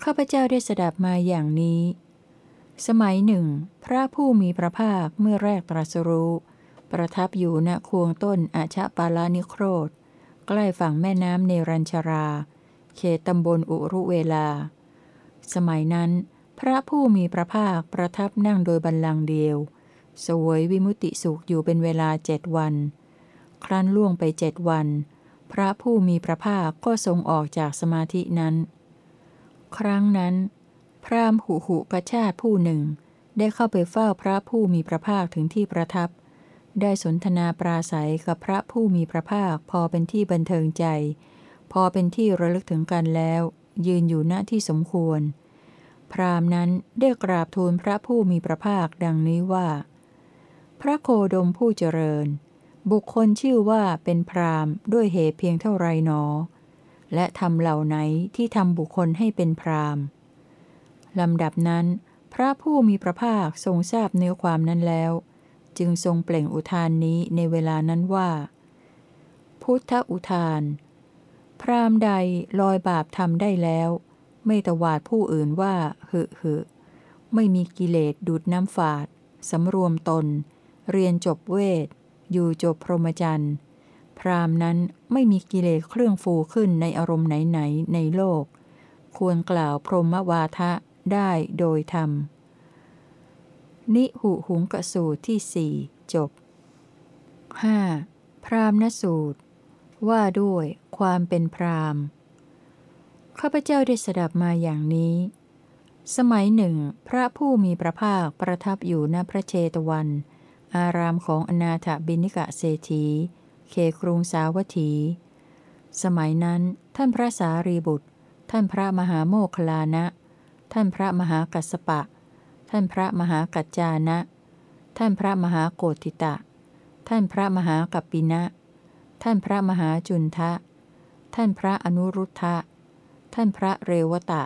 ข้าพเจ้าได้สดับมาอย่างนี้ สมัยหนึ่ง พระผู้มีพระภาคเมื่อแรกตรัสรู้ ประทับอยู่ณควงต้นอาชะปาลานิโครธ ใกล้ฝั่งแม่น้ำเนรัญชรา เขตตำบลอุรุเวลา สมัยนั้น พระผู้มีพระภาคประทับนั่งโดยบันลังก์เดียว สวยวิมุติสุขอยู่เป็นเวลาเจ็ดวัน ครั้นล่วงไปเจ็ดวัน พระผู้มีพระภาคก็ทรงออกจากสมาธินั้น ครั้งนั้น พรามหุหุกชาติผู้หนึ่ง ได้เข้าไปเฝ้าพระผู้มีพระภาคถึงที่ประทับ ได้สนทนาปราศัยกับพระผู้มีพระภาคพอเป็นที่บันเทิงใจ พอเป็นที่ระลึกถึงกันแล้ว ยืนอยู่ณที่สมควร พรามนั้นได้กราบทูลพระผู้มีพระภาคดังนี้ว่า พระโคดมผู้เจริญ บุคคลชื่อว่าเป็นพรามด้วยเหตุเพียงเท่าไรหนอ และทำเหล่าไหนที่ทำบุคคลให้เป็นพรามลำดับนั้น พระผู้มีพระภาคทรงทราบเนื้อความนั้นแล้ว จึงทรงเปล่งอุทานนี้ในเวลานั้นว่า พุทธอุทาน พรามใดลอยบาปทำได้แล้ว ไม่ตวาดผู้อื่นว่าเหอะเหอะไม่มีกิเลสดูดน้ำฝาดสำรวมตน เรียนจบเวท อยู่จบพรหมจรรย์พรามนั้นไม่มีกิเลสเครื่องฟูขึ้นในอารมณ์ไหนๆในโลก ควรกล่าวพรหมวาทะได้โดยธรรม นิหุหุงกสูตรที่สี่จบ 5. พรามณสูตร ว่าด้วยความเป็นพรามข้าพเจ้าได้สดับมาอย่างนี้ สมัยหนึ่ง พระผู้มีพระภาคประทับอยู่ณพระเชตวัน อารามของอนาถบินิกะเศรษฐีเขครุงสาวัตถี สมัยนั้นท่านพระสารีบุตร ท่านพระมหาโมคลานะ ท่านพระมหากัสปะ ท่านพระมหากัจจานะ ท่านพระมหาโกติตะ ท่านพระมหากัปปินะ ท่านพระมหาจุนทะ ท่านพระอนุรุทธะ ท่านพระเรวตะ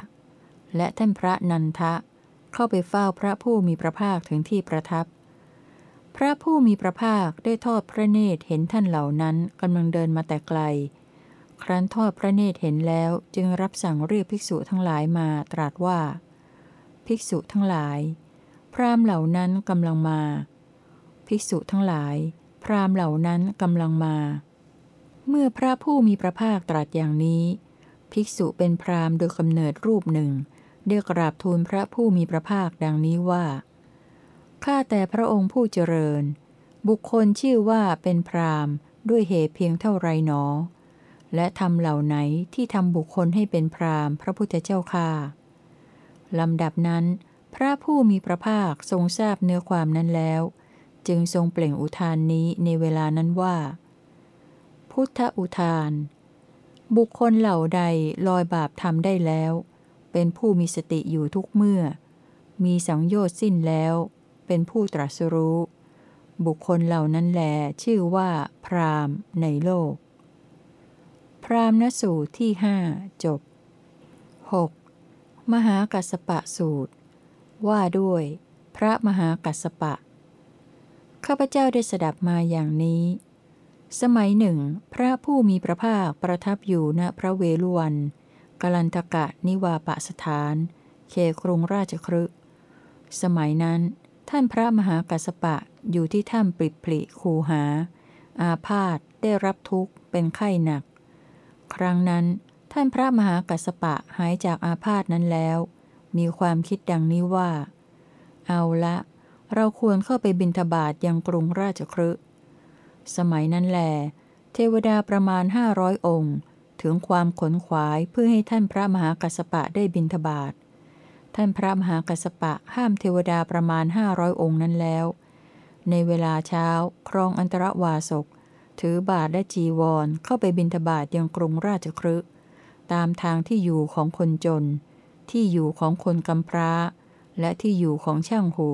และท่านพระนันทะ เข้าไปเฝ้าพระผู้มีพระภาคถึงที่ประทับ พระผู้มีพระภาคได้ทอดพระเนตรเห็นท่านเหล่านั้นกำลังเดินมาแต่ไกล ครั้นทอดพระเนตรเห็นแล้วจึงรับสั่งเรียกภิกษุทั้งหลายมาตรัสว่า ภิกษุทั้งหลาย พรามเหล่านั้นกำลังมา ภิกษุทั้งหลาย พรามเหล่านั้นกำลังมา เมื่อพระผู้มีพระภาคตรัสอย่างนี้ ภิกษุเป็นพรามโดยกำเนิดรูปหนึ่งได้กราบทูลพระผู้มีพระภาคดังนี้ว่า ข้าแต่พระองค์ผู้เจริญ บุคคลชื่อว่าเป็นพรามด้วยเหตุเพียงเท่าไรหนอ และทำเหล่าไหนที่ทำบุคคลให้เป็นพรามพระพุทธเจ้าค่าลำดับนั้น พระผู้มีพระภาคทรงทราบเนื้อความนั้นแล้ว จึงทรงเปล่งอุทานนี้ในเวลานั้นว่า พุทธอุทาน บุคคลเหล่าใดลอยบาปทำได้แล้ว เป็นผู้มีสติอยู่ทุกเมื่อ มีสังโยชน์สิ้นแล้ว เป็นผู้ตรัสรู้ บุคคลเหล่านั้นแล ชื่อว่าพรามในโลก พรามณสูตรที่หจบ 6. มหากัสปะสูตร ว่าด้วย พระมหากัสปะ ข้าพเจ้าได้สดับมาอย่างนี้ สมัยหนึ่ง พระผู้มีพระภาคประทับอยู่ณพระเวลุวันกลันทกะนิวาปสถานเคครุงราชครึสมัยนั้น ท่านพระมหากัสปะอยู่ที่ถ้ำปริปริคูหา อาพาธได้รับทุกข์เป็นไข้หนัก ครั้งนั้น ท่านพระมหากัสปะหายจากอาพาธนั้นแล้ว มีความคิดดังนี้ว่า เอาละ เราควรเข้าไปบินทบาทยังกรุงราชครืสมัยนั้นแหลเทวดาประมาณห้าร้อยองค์ ถึงความขนขวายเพื่อให้ท่านพระมหากัสปะได้บินทบาท ท่านพระมหากัสปะห้ามเทวดาประมาณห้าร้อยองค์นั้นแล้ว ในเวลาเช้า ครองอันตรวาสก ถือบาทและจีวรเข้าไปบินทบาทยังกรุงราชครืตามทางที่อยู่ของคนจน ที่อยู่ของคนกำพร้า และที่อยู่ของช่างหู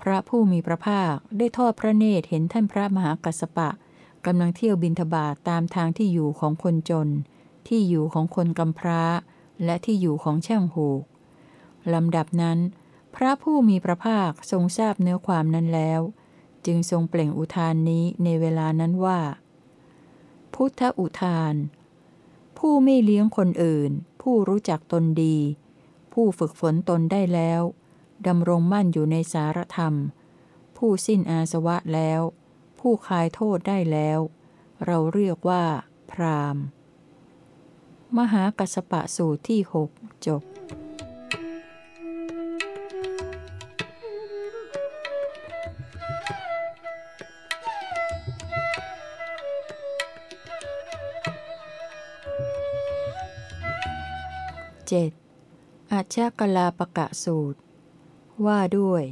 พระผู้มีพระภาคได้ทอดพระเนตรเห็นท่านพระมหากัสปะกำลังเที่ยวบินทบาทตามทางที่อยู่ของคนจน ที่อยู่ของคนกำพร้า และที่อยู่ของช่างหู ลำดับนั้น พระผู้มีพระภาคทรงทราบเนื้อความนั้นแล้ว จึงทรงเปล่งอุทานนี้ในเวลานั้นว่า พุทธอุทาน ผู้ไม่เลี้ยงคนอื่น ผู้รู้จักตนดี ผู้ฝึกฝนตนได้แล้วดำรงมั่นอยู่ในสารธรรม ผู้สิ้นอาสวะแล้ว ผู้คลายโทษได้แล้ว เราเรียกว่า พรามมหากัสปะสูตรที่หกจบ เจ็ดอาชากลาปะกะสูตร ว่าด้วย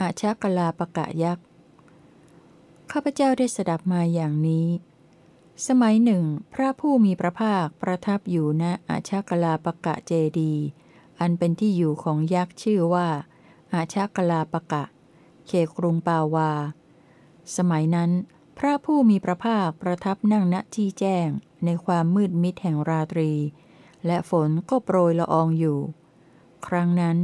อาชากลาปะกะยักษ์ ข้าพเจ้าได้สดับมาอย่างนี้ สมัยหนึ่ง พระผู้มีพระภาคประทับอยู่ณอาชากลาปะกะเจดี อันเป็นที่อยู่ของยักษ์ชื่อว่า อาชากลาปะกะ เขกรุงปาวา สมัยนั้น พระผู้มีพระภาคประทับนั่งณที่แจ้งในความมืดมิดแห่งราตรี และฝนก็โปรยละอองอยู่ ครั้งนั้น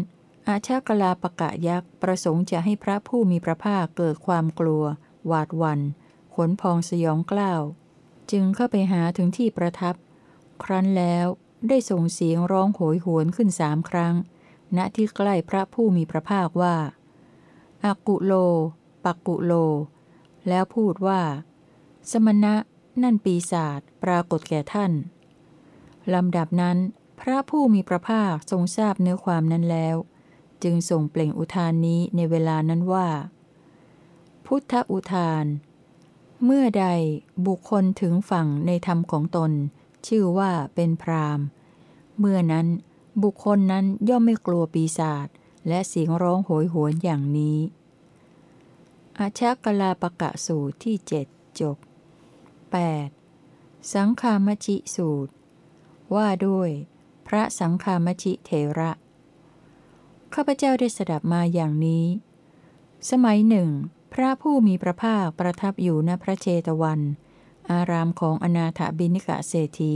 อาชากลาปะกะยักษ์ประสงค์จะให้พระผู้มีพระภาคเกิดความกลัว หวาดวัน ขนพองสยองกล้าว จึงเข้าไปหาถึงที่ประทับ ครั้นแล้วได้ส่งเสียงร้องโหยหวนขึ้นสามครั้ง ณที่ใกล้พระผู้มีพระภาคว่าอากุโล ปักกุโล แล้วพูดว่า สมณะนั่นปีศาจปรากฏแก่ท่าน ลำดับนั้น พระผู้มีพระภาคทรงทราบเนื้อความนั้นแล้ว จึงส่งเปล่งอุทานนี้ในเวลานั้นว่า พุทธอุทาน เมื่อใดบุคคลถึงฝั่งในธรรมของตน ชื่อว่าเป็นพรามเมื่อนั้นบุคคลนั้นย่อมไม่กลัวปีศาจและเสียงร้องโหยหวนอย่างนี้ อาชากลาปะกะสูตรที่เจ็ดจบ 8. สังคามชิสูตร ว่าด้วย พระสังฆามชิเถระ ข้าพเจ้าได้สดับมาอย่างนี้ สมัยหนึ่ง พระผู้มีพระภาคประทับอยู่ณพระเชตวัน อารามของอนาถบินิกะเศรษฐี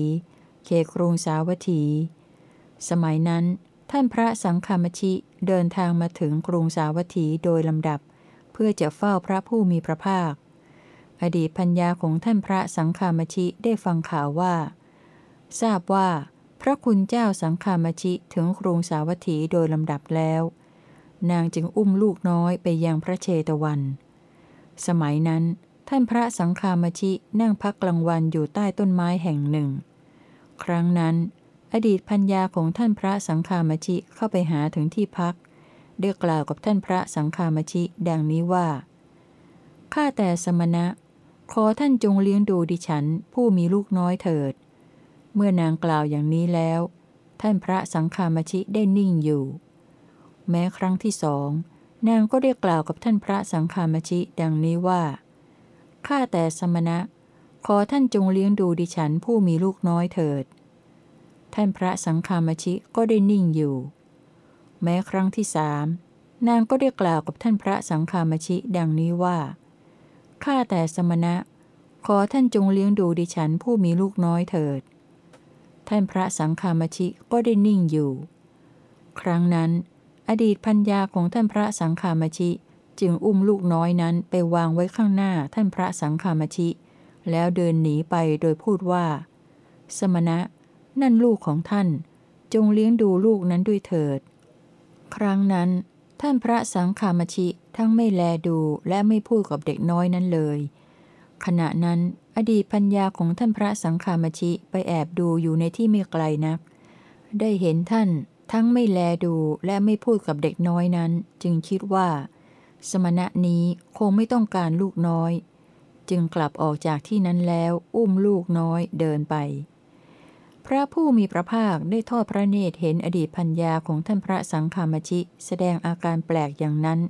เขครุงสาวัตถี สมัยนั้น ท่านพระสังฆามชิเดินทางมาถึงกรุงสาวัตถีโดยลำดับ เพื่อจะเฝ้าพระผู้มีพระภาค อดีตพัญญาของท่านพระสังฆามชิได้ฟังข่าวว่า ทราบว่า พระคุณเจ้าสังคามชิถึงกรุงสาวัตถีโดยลำดับแล้ว นางจึงอุ้มลูกน้อยไปยังพระเชตวัน สมัยนั้น ท่านพระสังคามชินั่งพักกลางวันอยู่ใต้ต้นไม้แห่งหนึ่ง ครั้งนั้น อดีตพัญญาของท่านพระสังคามชิเข้าไปหาถึงที่พักได้กล่าวกับท่านพระสังคามชิดังนี้ว่า ข้าแต่สมณะ ขอท่านจงเลี้ยงดูดิฉันผู้มีลูกน้อยเถิด เมื่อนางกล่าวอย่างนี้แล้ว ท่านพระสังฆามชิได้นิ่งอยู่ แม้ครั้งที่สอง นางก็ได้กล่าวกับท่านพระสังฆามชิดังนี้ว่า ข้าแต่สมณะ ขอท่านจงเลี้ยงดูดิฉันผู้มีลูกน้อยเถิด ท่านพระสังฆามชิก็ได้นิ่งอยู่ แม้ครั้งที่สามนางก็ได้กล่าวกับท่านพระสังฆามชิดังนี้ว่า ข้าแต่สมณะ ขอท่านจงเลี้ยงดูดิฉันผู้มีลูกน้อยเถิด ท่านพระสังฆามชิก็ได้นิ่งอยู่ ครั้งนั้น อดีตพัญญาของท่านพระสังฆามชิ จึงอุ้มลูกน้อยนั้นไปวางไว้ข้างหน้าท่านพระสังฆามชิ แล้วเดินหนีไปโดยพูดว่า สมณะ นั่นลูกของท่าน จงเลี้ยงดูลูกนั้นด้วยเถิด ครั้งนั้น ท่านพระสังฆามชิทั้งไม่แลดูและไม่พูดกับเด็กน้อยนั้นเลย ขณะนั้น อดีตพัญญาของท่านพระสังฆามชิไปแอบดูอยู่ในที่ไม่ไกลนัก ได้เห็นท่านทั้งไม่แลดูและไม่พูดกับเด็กน้อยนั้น จึงคิดว่า สมณะนี้คงไม่ต้องการลูกน้อย จึงกลับออกจากที่นั้นแล้วอุ้มลูกน้อยเดินไป พระผู้มีพระภาคได้ทอดพระเนตรเห็นอดีตพัญญาของท่านพระสังฆามชิ แสดงอาการแปลกอย่างนั้น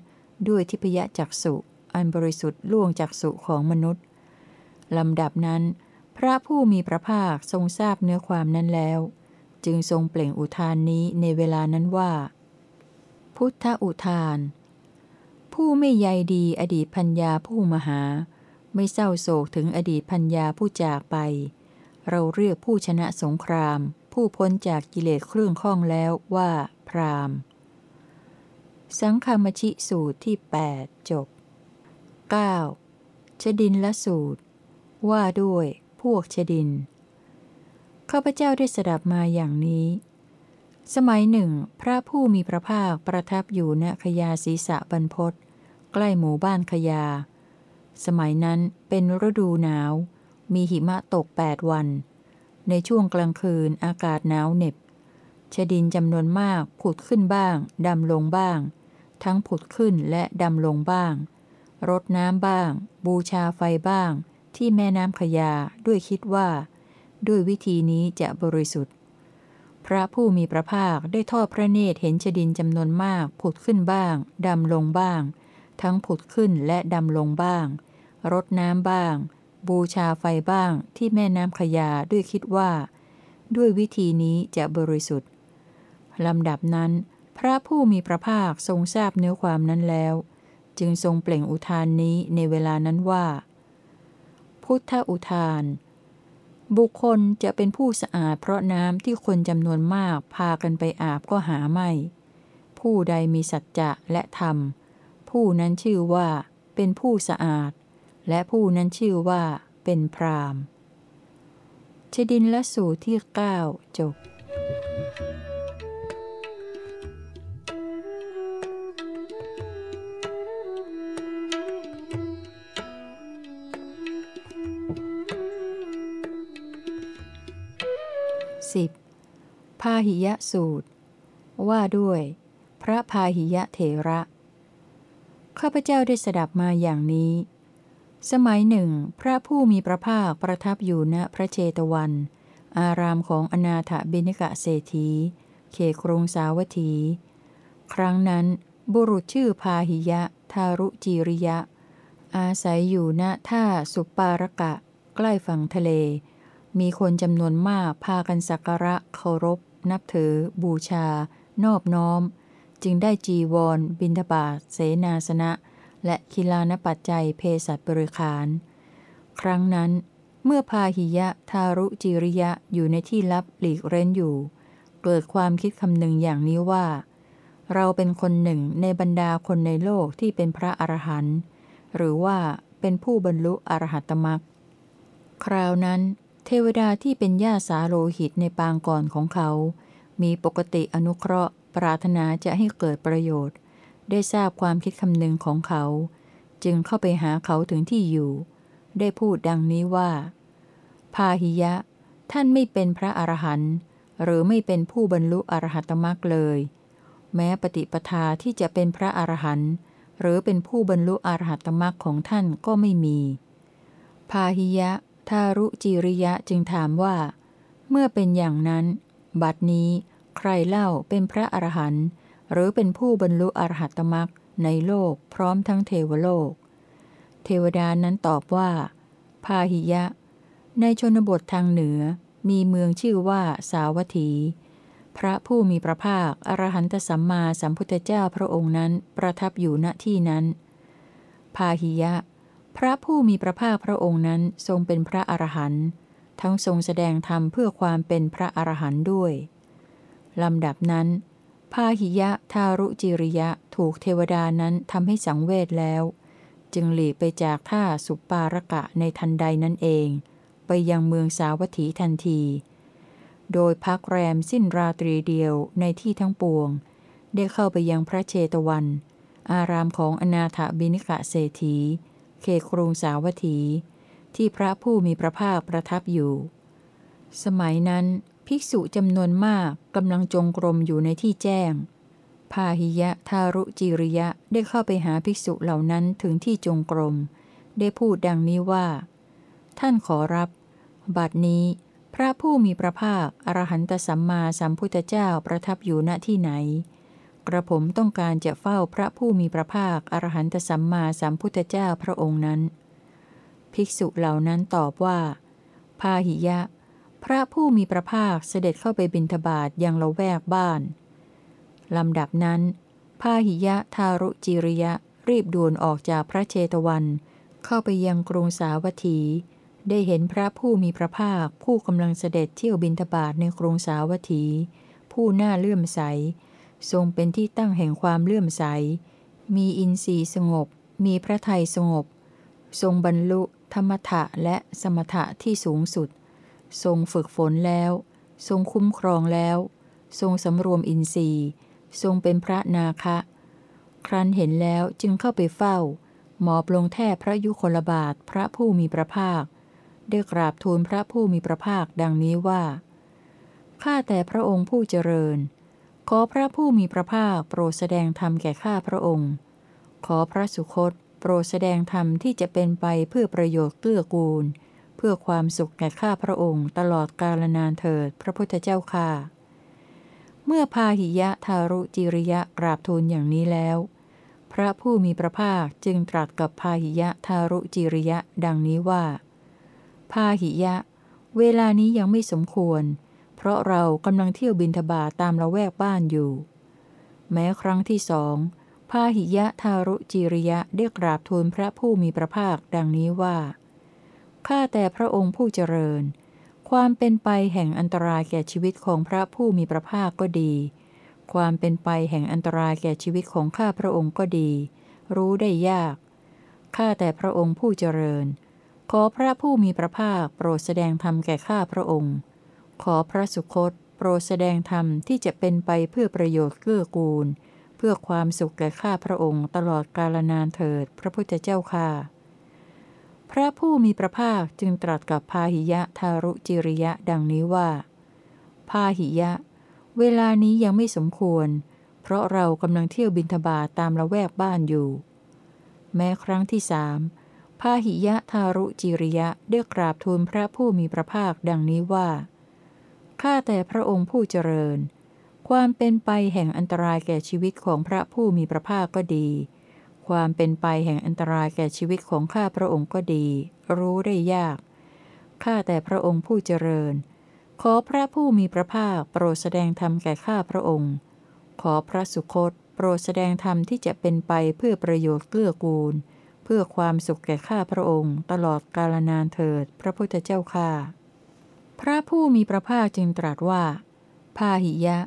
ด้วยทิพยจักสุอันบริสุทธิ์ล่วงจักสุของมนุษย์ ลำดับนั้น พระผู้มีพระภาคทรงทราบเนื้อความนั้นแล้ว จึงทรงเปล่งอุทานนี้ในเวลานั้นว่า พุทธอุทาน ผู้ไม่ใยดีอดีตพัญญาผู้มหา ไม่เศร้าโศกถึงอดีตพัญญาผู้จากไป เราเรียกผู้ชนะสงคราม ผู้พ้นจากกิเลสเครื่องข้องแล้วว่า พรามสังคามชิสูตรที่ 8 จบ 9. ชดินละสูตร ว่าด้วยพวกชดิน ข้าพเจ้าได้สดับมาอย่างนี้ สมัยหนึ่ง พระผู้มีพระภาคประทับอยู่ณขยาศีสะบรรพศใกล้หมู่บ้านขยา สมัยนั้นเป็นฤดูหนาว มีหิมะตกแปดวัน ในช่วงกลางคืนอากาศหนาวเหน็บ ชดินจำนวนมากผุดขึ้นบ้าง ดำลงบ้าง ทั้งผุดขึ้นและดำลงบ้างรดน้ำบ้าง บูชาไฟบ้าง ที่แม่น้ำขยาด้วยคิดว่า ด้วยวิธีนี้จะบริสุทธิ์ พระผู้มีพระภาคได้ทอดพระเนตรเห็นชดินจำนวนมากผุดขึ้นบ้าง ดำลงบ้าง ทั้งผุดขึ้นและดำลงบ้าง รดน้ำบ้าง บูชาไฟบ้างที่แม่น้ำขยาด้วยคิดว่า ด้วยวิธีนี้จะบริสุทธิ์ลำดับนั้น พระผู้มีพระภาคทรงทราบเนื้อความนั้นแล้ว จึงทรงเปล่งอุทานนี้ในเวลานั้นว่า พุทธอุทาน บุคคลจะเป็นผู้สะอาดเพราะน้ำที่คนจำนวนมากพากันไปอาบก็หาไม่ ผู้ใดมีสัจจะและธรรม ผู้นั้นชื่อว่าเป็นผู้สะอาด และผู้นั้นชื่อว่าเป็นพรามชดินละสูที่เก้าจบ 10. พาหิยะสูตร ว่าด้วย พระพาหิยะเถระ ข้าพเจ้าได้สดับมาอย่างนี้ สมัยหนึ่ง พระผู้มีพระภาคประทับอยู่ณพระเชตวัน อารามของอนาถบิณกะเศรษฐี เขครงสาวัตถี ครั้งนั้นบุรุษชื่อพาหิยะ ทารุจีริยะ อาศัยอยู่ณท่าสุปารกะ ใกล้ฝั่งทะเล มีคนจำนวนมากพากันสักการะเคารพ นับถือ บูชา นอบน้อม จึงได้จีวร บิณฑบาตเสนาสนะ และคิลานปัจจัยเพศัตบริขาร ครั้งนั้น เมื่อพาหิยะทารุจิริยะอยู่ในที่ลับหลีกเร้นอยู่ เกิดความคิดคำหนึ่งอย่างนี้ว่า เราเป็นคนหนึ่งในบรรดาคนในโลกที่เป็นพระอรหันต์หรือว่าเป็นผู้บรรลุอรหัตมรักคราวนั้น เทวดาที่เป็นญาสาโลหิตในปางก่อนของเขา มีปกติอนุเคราะห์ ปรารถนาจะให้เกิดประโยชน์ ได้ทราบความคิดคำนึงของเขา จึงเข้าไปหาเขาถึงที่อยู่ ได้พูดดังนี้ว่า พาหิยะ ท่านไม่เป็นพระอรหันต์หรือไม่เป็นผู้บรรลุอรหัตมรักเลย แม้ปฏิปทาที่จะเป็นพระอรหันต์หรือเป็นผู้บรรลุอรหัตมรักของท่านก็ไม่มี พาหิยะ ทารุจิริยะจึงถามว่า เมื่อเป็นอย่างนั้น บัดนี้ใครเล่าเป็นพระอรหันต์หรือเป็นผู้บรรลุอรหัตมรักในโลกพร้อมทั้งเทวโลก เทวดานั้นตอบว่า พาหิยะ ในชนบททางเหนือมีเมืองชื่อว่าสาวัตถี พระผู้มีพระภาค อรหันตสัมมาสัมพุทธเจ้าพระองค์นั้นประทับอยู่ณที่นั้น พาหิยะ พระผู้มีพระภาคพระองค์นั้นทรงเป็นพระอรหันต์ทั้งทรงแสดงธรรมเพื่อความเป็นพระอรหันต์ด้วยลำดับนั้นพาหิยะทารุจิริยะถูกเทวดานั้นทำให้สังเวชแล้ว จึงหลีกไปจากท่าสุปารกะในทันใดนั้นเอง ไปยังเมืองสาวัตถีทันที โดยพักแรมสิ้นราตรีเดียวในที่ทั้งปวง ได้เข้าไปยังพระเชตวัน อารามของอนาถบิณิกะเศรษฐี เขครุงสาวัตถี ที่พระผู้มีพระภาคประทับอยู่ สมัยนั้น ภิกษุจำนวนมากกำลังจงกรมอยู่ในที่แจ้ง พาหิยะทารุจิริยะได้เข้าไปหาภิกษุเหล่านั้นถึงที่จงกรม ได้พูดดังนี้ว่า ท่านขอรับ บัดนี้ พระผู้มีพระภาค อรหันตสัมมาสัมพุทธเจ้าประทับอยู่ณที่ไหน กระผมต้องการจะเฝ้าพระผู้มีพระภาค อรหันตสัมมาสัมพุทธเจ้าพระองค์นั้น ภิกษุเหล่านั้นตอบว่า พาหิยะ พระผู้มีพระภาคเสด็จเข้าไปบิณฑบาตยังละแวกบ้าน ลำดับนั้น พาหิยะทารุจิริยะรีบด่วนออกจากพระเชตวัน เข้าไปยังกรุงสาวัตถี ได้เห็นพระผู้มีพระภาค ผู้กำลังเสด็จเที่ยวบินทบาทในกรุงสาวัตถี ผู้น่าเลื่อมใส ทรงเป็นที่ตั้งแห่งความเลื่อมใส มีอินทรีย์สงบ มีพระทัยสงบ ทรงบรรลุธรรมถะและสมถะที่สูงสุด ทรงฝึกฝนแล้ว ทรงคุ้มครองแล้ว ทรงสำรวมอินทรีย์ ทรงเป็นพระนาคะ ครั้นเห็นแล้วจึงเข้าไปเฝ้า หมอบลงแทบพระยุคลบาทพระผู้มีพระภาค ได้กราบทูลพระผู้มีพระภาคดังนี้ว่า ข้าแต่พระองค์ผู้เจริญ ขอพระผู้มีพระภาคโปรดแสดงธรรมแก่ข้าพระองค์ ขอพระสุคตโปรดแสดงธรรมที่จะเป็นไปเพื่อประโยชน์เกื้อกูล เพื่อความสุขแก่ข้าพระองค์ตลอดกาลนานเถิดพระพุทธเจ้าค่าเมื่อพาหิยะทารุจิริยะกราบทูลอย่างนี้แล้ว พระผู้มีพระภาคจึงตรัสกับพาหิยะทารุจิริยะดังนี้ว่า พาหิยะ เวลานี้ยังไม่สมควร ราะเรากำลังเที่ยวบินทบาทตามละแวกบ้านอยู่ แม้ครั้งที่สองพาหิยะทารุจิริยะได้กราบทูลพระผู้มีพระภาคดังนี้ว่า ข้าแต่พระองค์ผู้เจริญ ความเป็นไปแห่งอันตรายแก่ชีวิตของพระผู้มีพระภาคก็ดี ความเป็นไปแห่งอันตรายแก่ชีวิตของข้าพระองค์ก็ดี รู้ได้ยาก ข้าแต่พระองค์ผู้เจริญ ขอพระผู้มีพระภาคโปรดแสดงธรรมแก่ข้าพระองค์ ขอพระสุคต โปรดแสดงธรรมที่จะเป็นไปเพื่อประโยชน์เกื้อกูล เพื่อความสุขแก่ข้าพระองค์ตลอดกาลนานเถิด พระพุทธเจ้าค่ะ พระผู้มีพระภาคจึงตรัสกับพาหิยะทารุจิริยะดังนี้ว่า พาหิยะ เวลานี้ยังไม่สมควร เพราะเรากำลังเที่ยวบินทบาทตามละแวกบ้านอยู่ แม้ครั้งที่สามพาหิยะทารุจิริยะได้กราบทูลพระผู้มีพระภาคดังนี้ว่า ข้าแต่พระองค์ผู้เจริญ ความเป็นไปแห่งอันตรายแก่ชีวิตของพระผู้มีพระภาคก็ดี ความเป็นไปแห่งอันตรายแก่ชีวิตของข้าพระองค์ก็ดี รู้ได้ยาก ข้าแต่พระองค์ผู้เจริญ ขอพระผู้มีพระภาคโปรดแสดงธรรมแก่ข้าพระองค์ ขอพระสุคตโปรดแสดงธรรมที่จะเป็นไปเพื่อประโยชน์เกื้อกูล เพื่อความสุขแก่ข้าพระองค์ ตลอดกาลนานเถิด พระพุทธเจ้าข้า พระผู้มีพระภาคจึงตรัสว่า พาหิยะ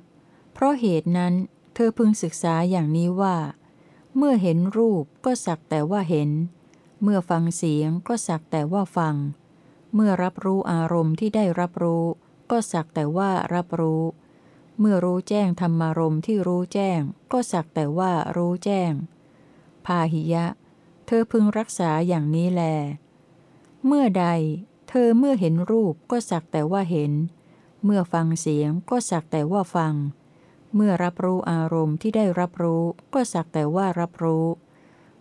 เพราะเหตุนั้นเธอพึงศึกษาอย่างนี้ว่า เมื่อเห็นรูปก็สักแต่ว่าเห็น เมื่อฟังเสียงก็สักแต่ว่าฟัง เมื่อรับรู้อารมณ์ที่ได้รับรู้ ก็สักแต่ว่ารับรู้ เมื่อรู้แจ้งธรรมารมณ์ที่รู้แจ้ง ก็สักแต่ว่ารู้แจ้ง พาหิยะ เธอพึงรักษาอย่างนี้แล เมื่อใด เธอเมื่อเห็นรูปก็สักแต่ว่าเห็น เมื่อฟังเสียงก็สักแต่ว่าฟัง เมื่อรับรู้อารมณ์ที่ได้รับรู้ก็สักแต่ว่ารับรู้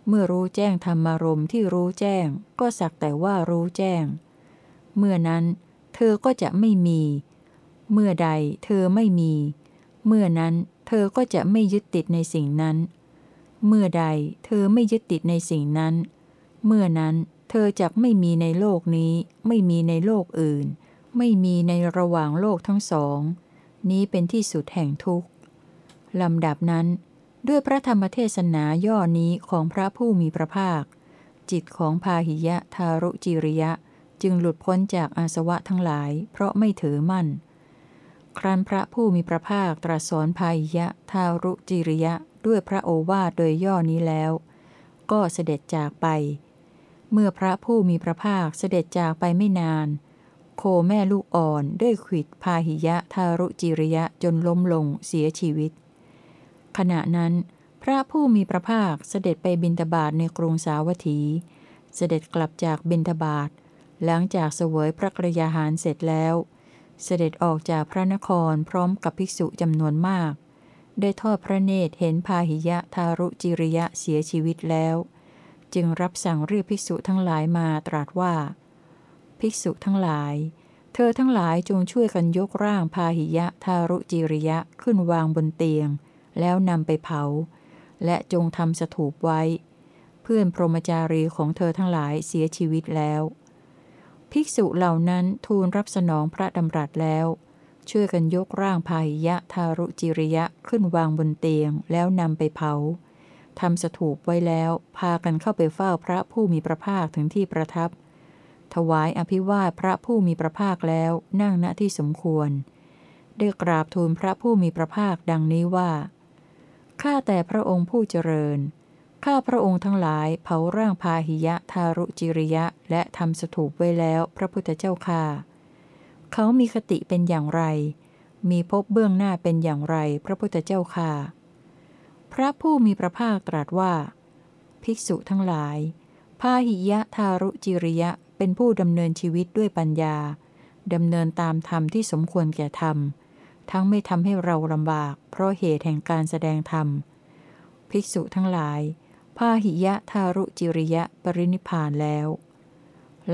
เมื่อรู้แจ้งธรรมารมณ์ที่รู้แจ้ง ก็สักแต่ว่ารู้แจ้ง เมื่อนั้น เธอก็จะไม่มี เมื่อใดเธอไม่มี เมื่อนั้นเธอก็จะไม่ยึดติดในสิ่งนั้น เมื่อใดเธอไม่ยึดติดในสิ่งนั้น เมื่อนั้น เธอจะไม่มีในโลกนี้ ไม่มีในโลกอื่น ไม่มีในระหว่างโลกทั้งสอง นี้เป็นที่สุดแห่งทุกข์ลำดับนั้น ด้วยพระธรรมเทศนาย่อนี้ของพระผู้มีพระภาค จิตของพาหิยะทารุจิริยะจึงหลุดพ้นจากอาสวะทั้งหลาย เพราะไม่ถือมั่น ครั้นพระผู้มีพระภาคตรัสสอนพาหิยะทารุจิริยะด้วยพระโอวาทโดยย่อนี้แล้ว ก็เสด็จจากไป เมื่อพระผู้มีพระภาคเสด็จจากไปไม่นาน โคแม่ลูกอ่อนด้วยขิดพาหิยะทารุจิริยะจนล้มลงเสียชีวิต ขณะนั้น พระผู้มีพระภาคเสด็จไปบินทบาทในกรุงสาวัตถี เสด็จกลับจากบินทบาทหลังจากเสวยพระกรยาหารเสร็จแล้ว เสด็จออกจากพระนครพร้อมกับภิกษุจำนวนมาก ได้ทอดพระเนตรเห็นพาหิยะทารุจิริยะเสียชีวิตแล้ว จึงรับสั่งเรียกภิกษุทั้งหลายมาตรัสว่า ภิกษุทั้งหลาย เธอทั้งหลายจงช่วยกันยกร่างพาหิยะทารุจิริยะขึ้นวางบนเตียง แล้วนำไปเผา และจงทำสถูปไว้ เพื่อนพรหมจารีของเธอทั้งหลายเสียชีวิตแล้ว ภิกษุเหล่านั้นทูลรับสนองพระดำรัสแล้วช่วยกันยกร่างพาหิยะทารุจิริยะขึ้นวางบนเตียงแล้วนำไปเผา ทำสถูปไว้แล้วพากันเข้าไปเฝ้าพระผู้มีพระภาคถึงที่ประทับ ถวายอภิวาทพระผู้มีพระภาคแล้วนั่งณที่สมควร ได้กราบทูลพระผู้มีพระภาคดังนี้ว่า ข้าแต่พระองค์ผู้เจริญ ข้าพระองค์ทั้งหลายเผาร่างพาหิยะทารุจิริยะและทำสถูปไว้แล้วพระพุทธเจ้าค่าเขามีคติเป็นอย่างไร มีภพเบื้องหน้าเป็นอย่างไรพระพุทธเจ้าค่า ระผู้มีพระภาคตรัสว่า ภิกษุทั้งหลาย พาหิยะทารุจิริยะเป็นผู้ดำเนินชีวิตด้วยปัญญาดำเนินตามธรรมที่สมควรแก่ธรรม ทั้งไม่ทำให้เราลำบาก เพราะเหตุแห่งการแสดงธรรม ภิกษุทั้งหลาย พาหิยะทารุจิริยะปรินิพานแล้ว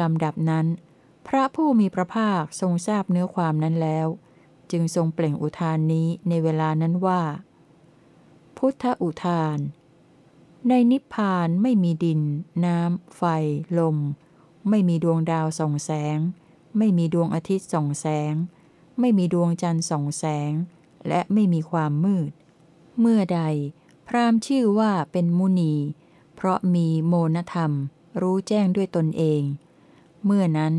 ลำดับนั้น พระผู้มีพระภาคทรงทราบเนื้อความนั้นแล้ว จึงทรงเปล่งอุทานนี้ในเวลานั้นว่า พุทธอุทาน ในนิพพานไม่มีดิน น้ำ ไฟ ลม ไม่มีดวงดาวส่องแสง ไม่มีดวงอาทิตย์ส่องแสง ไม่มีดวงจันทร์ส่องแสง และไม่มีความมืด เมื่อใด พรามชื่อว่าเป็นมุนี เพราะมีโมนธรรม รู้แจ้งด้วยตนเอง เมื่อนั้น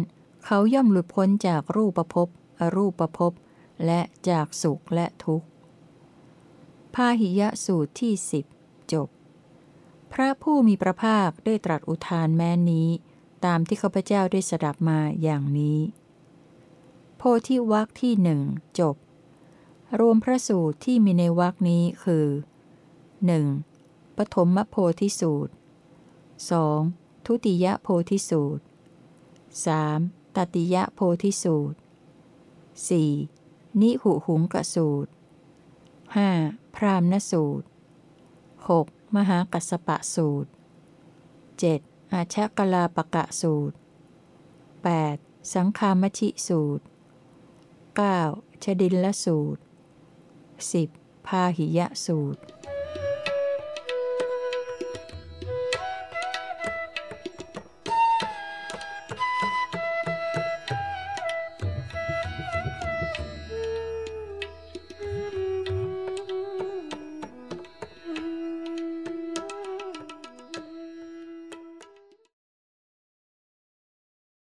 เขาย่อมหลุดพ้นจากรูปภพอรูปภพและจากสุขและทุกข์ พาหิยะสูตรที่สิบจบ พระผู้มีพระภาคได้ตรัสอุทานแม้นี้ ตามที่ข้าพเจ้าได้สดับมาอย่างนี้ โพธิวักที่หนึ่งจบ รวมพระสูตรที่มีในวักนี้คือ 1. ปฐมโพธิสูตร 2. ทุติยโพธิสูตร 3. ตติยโพธิสูตร 4. นิหุหุงกสูตร 5. พรามณสูตร 6. มหากัสปะสูตร 7. อาชกลาปะกะสูตร 8. สังคามชิสูตร 9. ชดินละสูตร 10. พาหิยะสูตร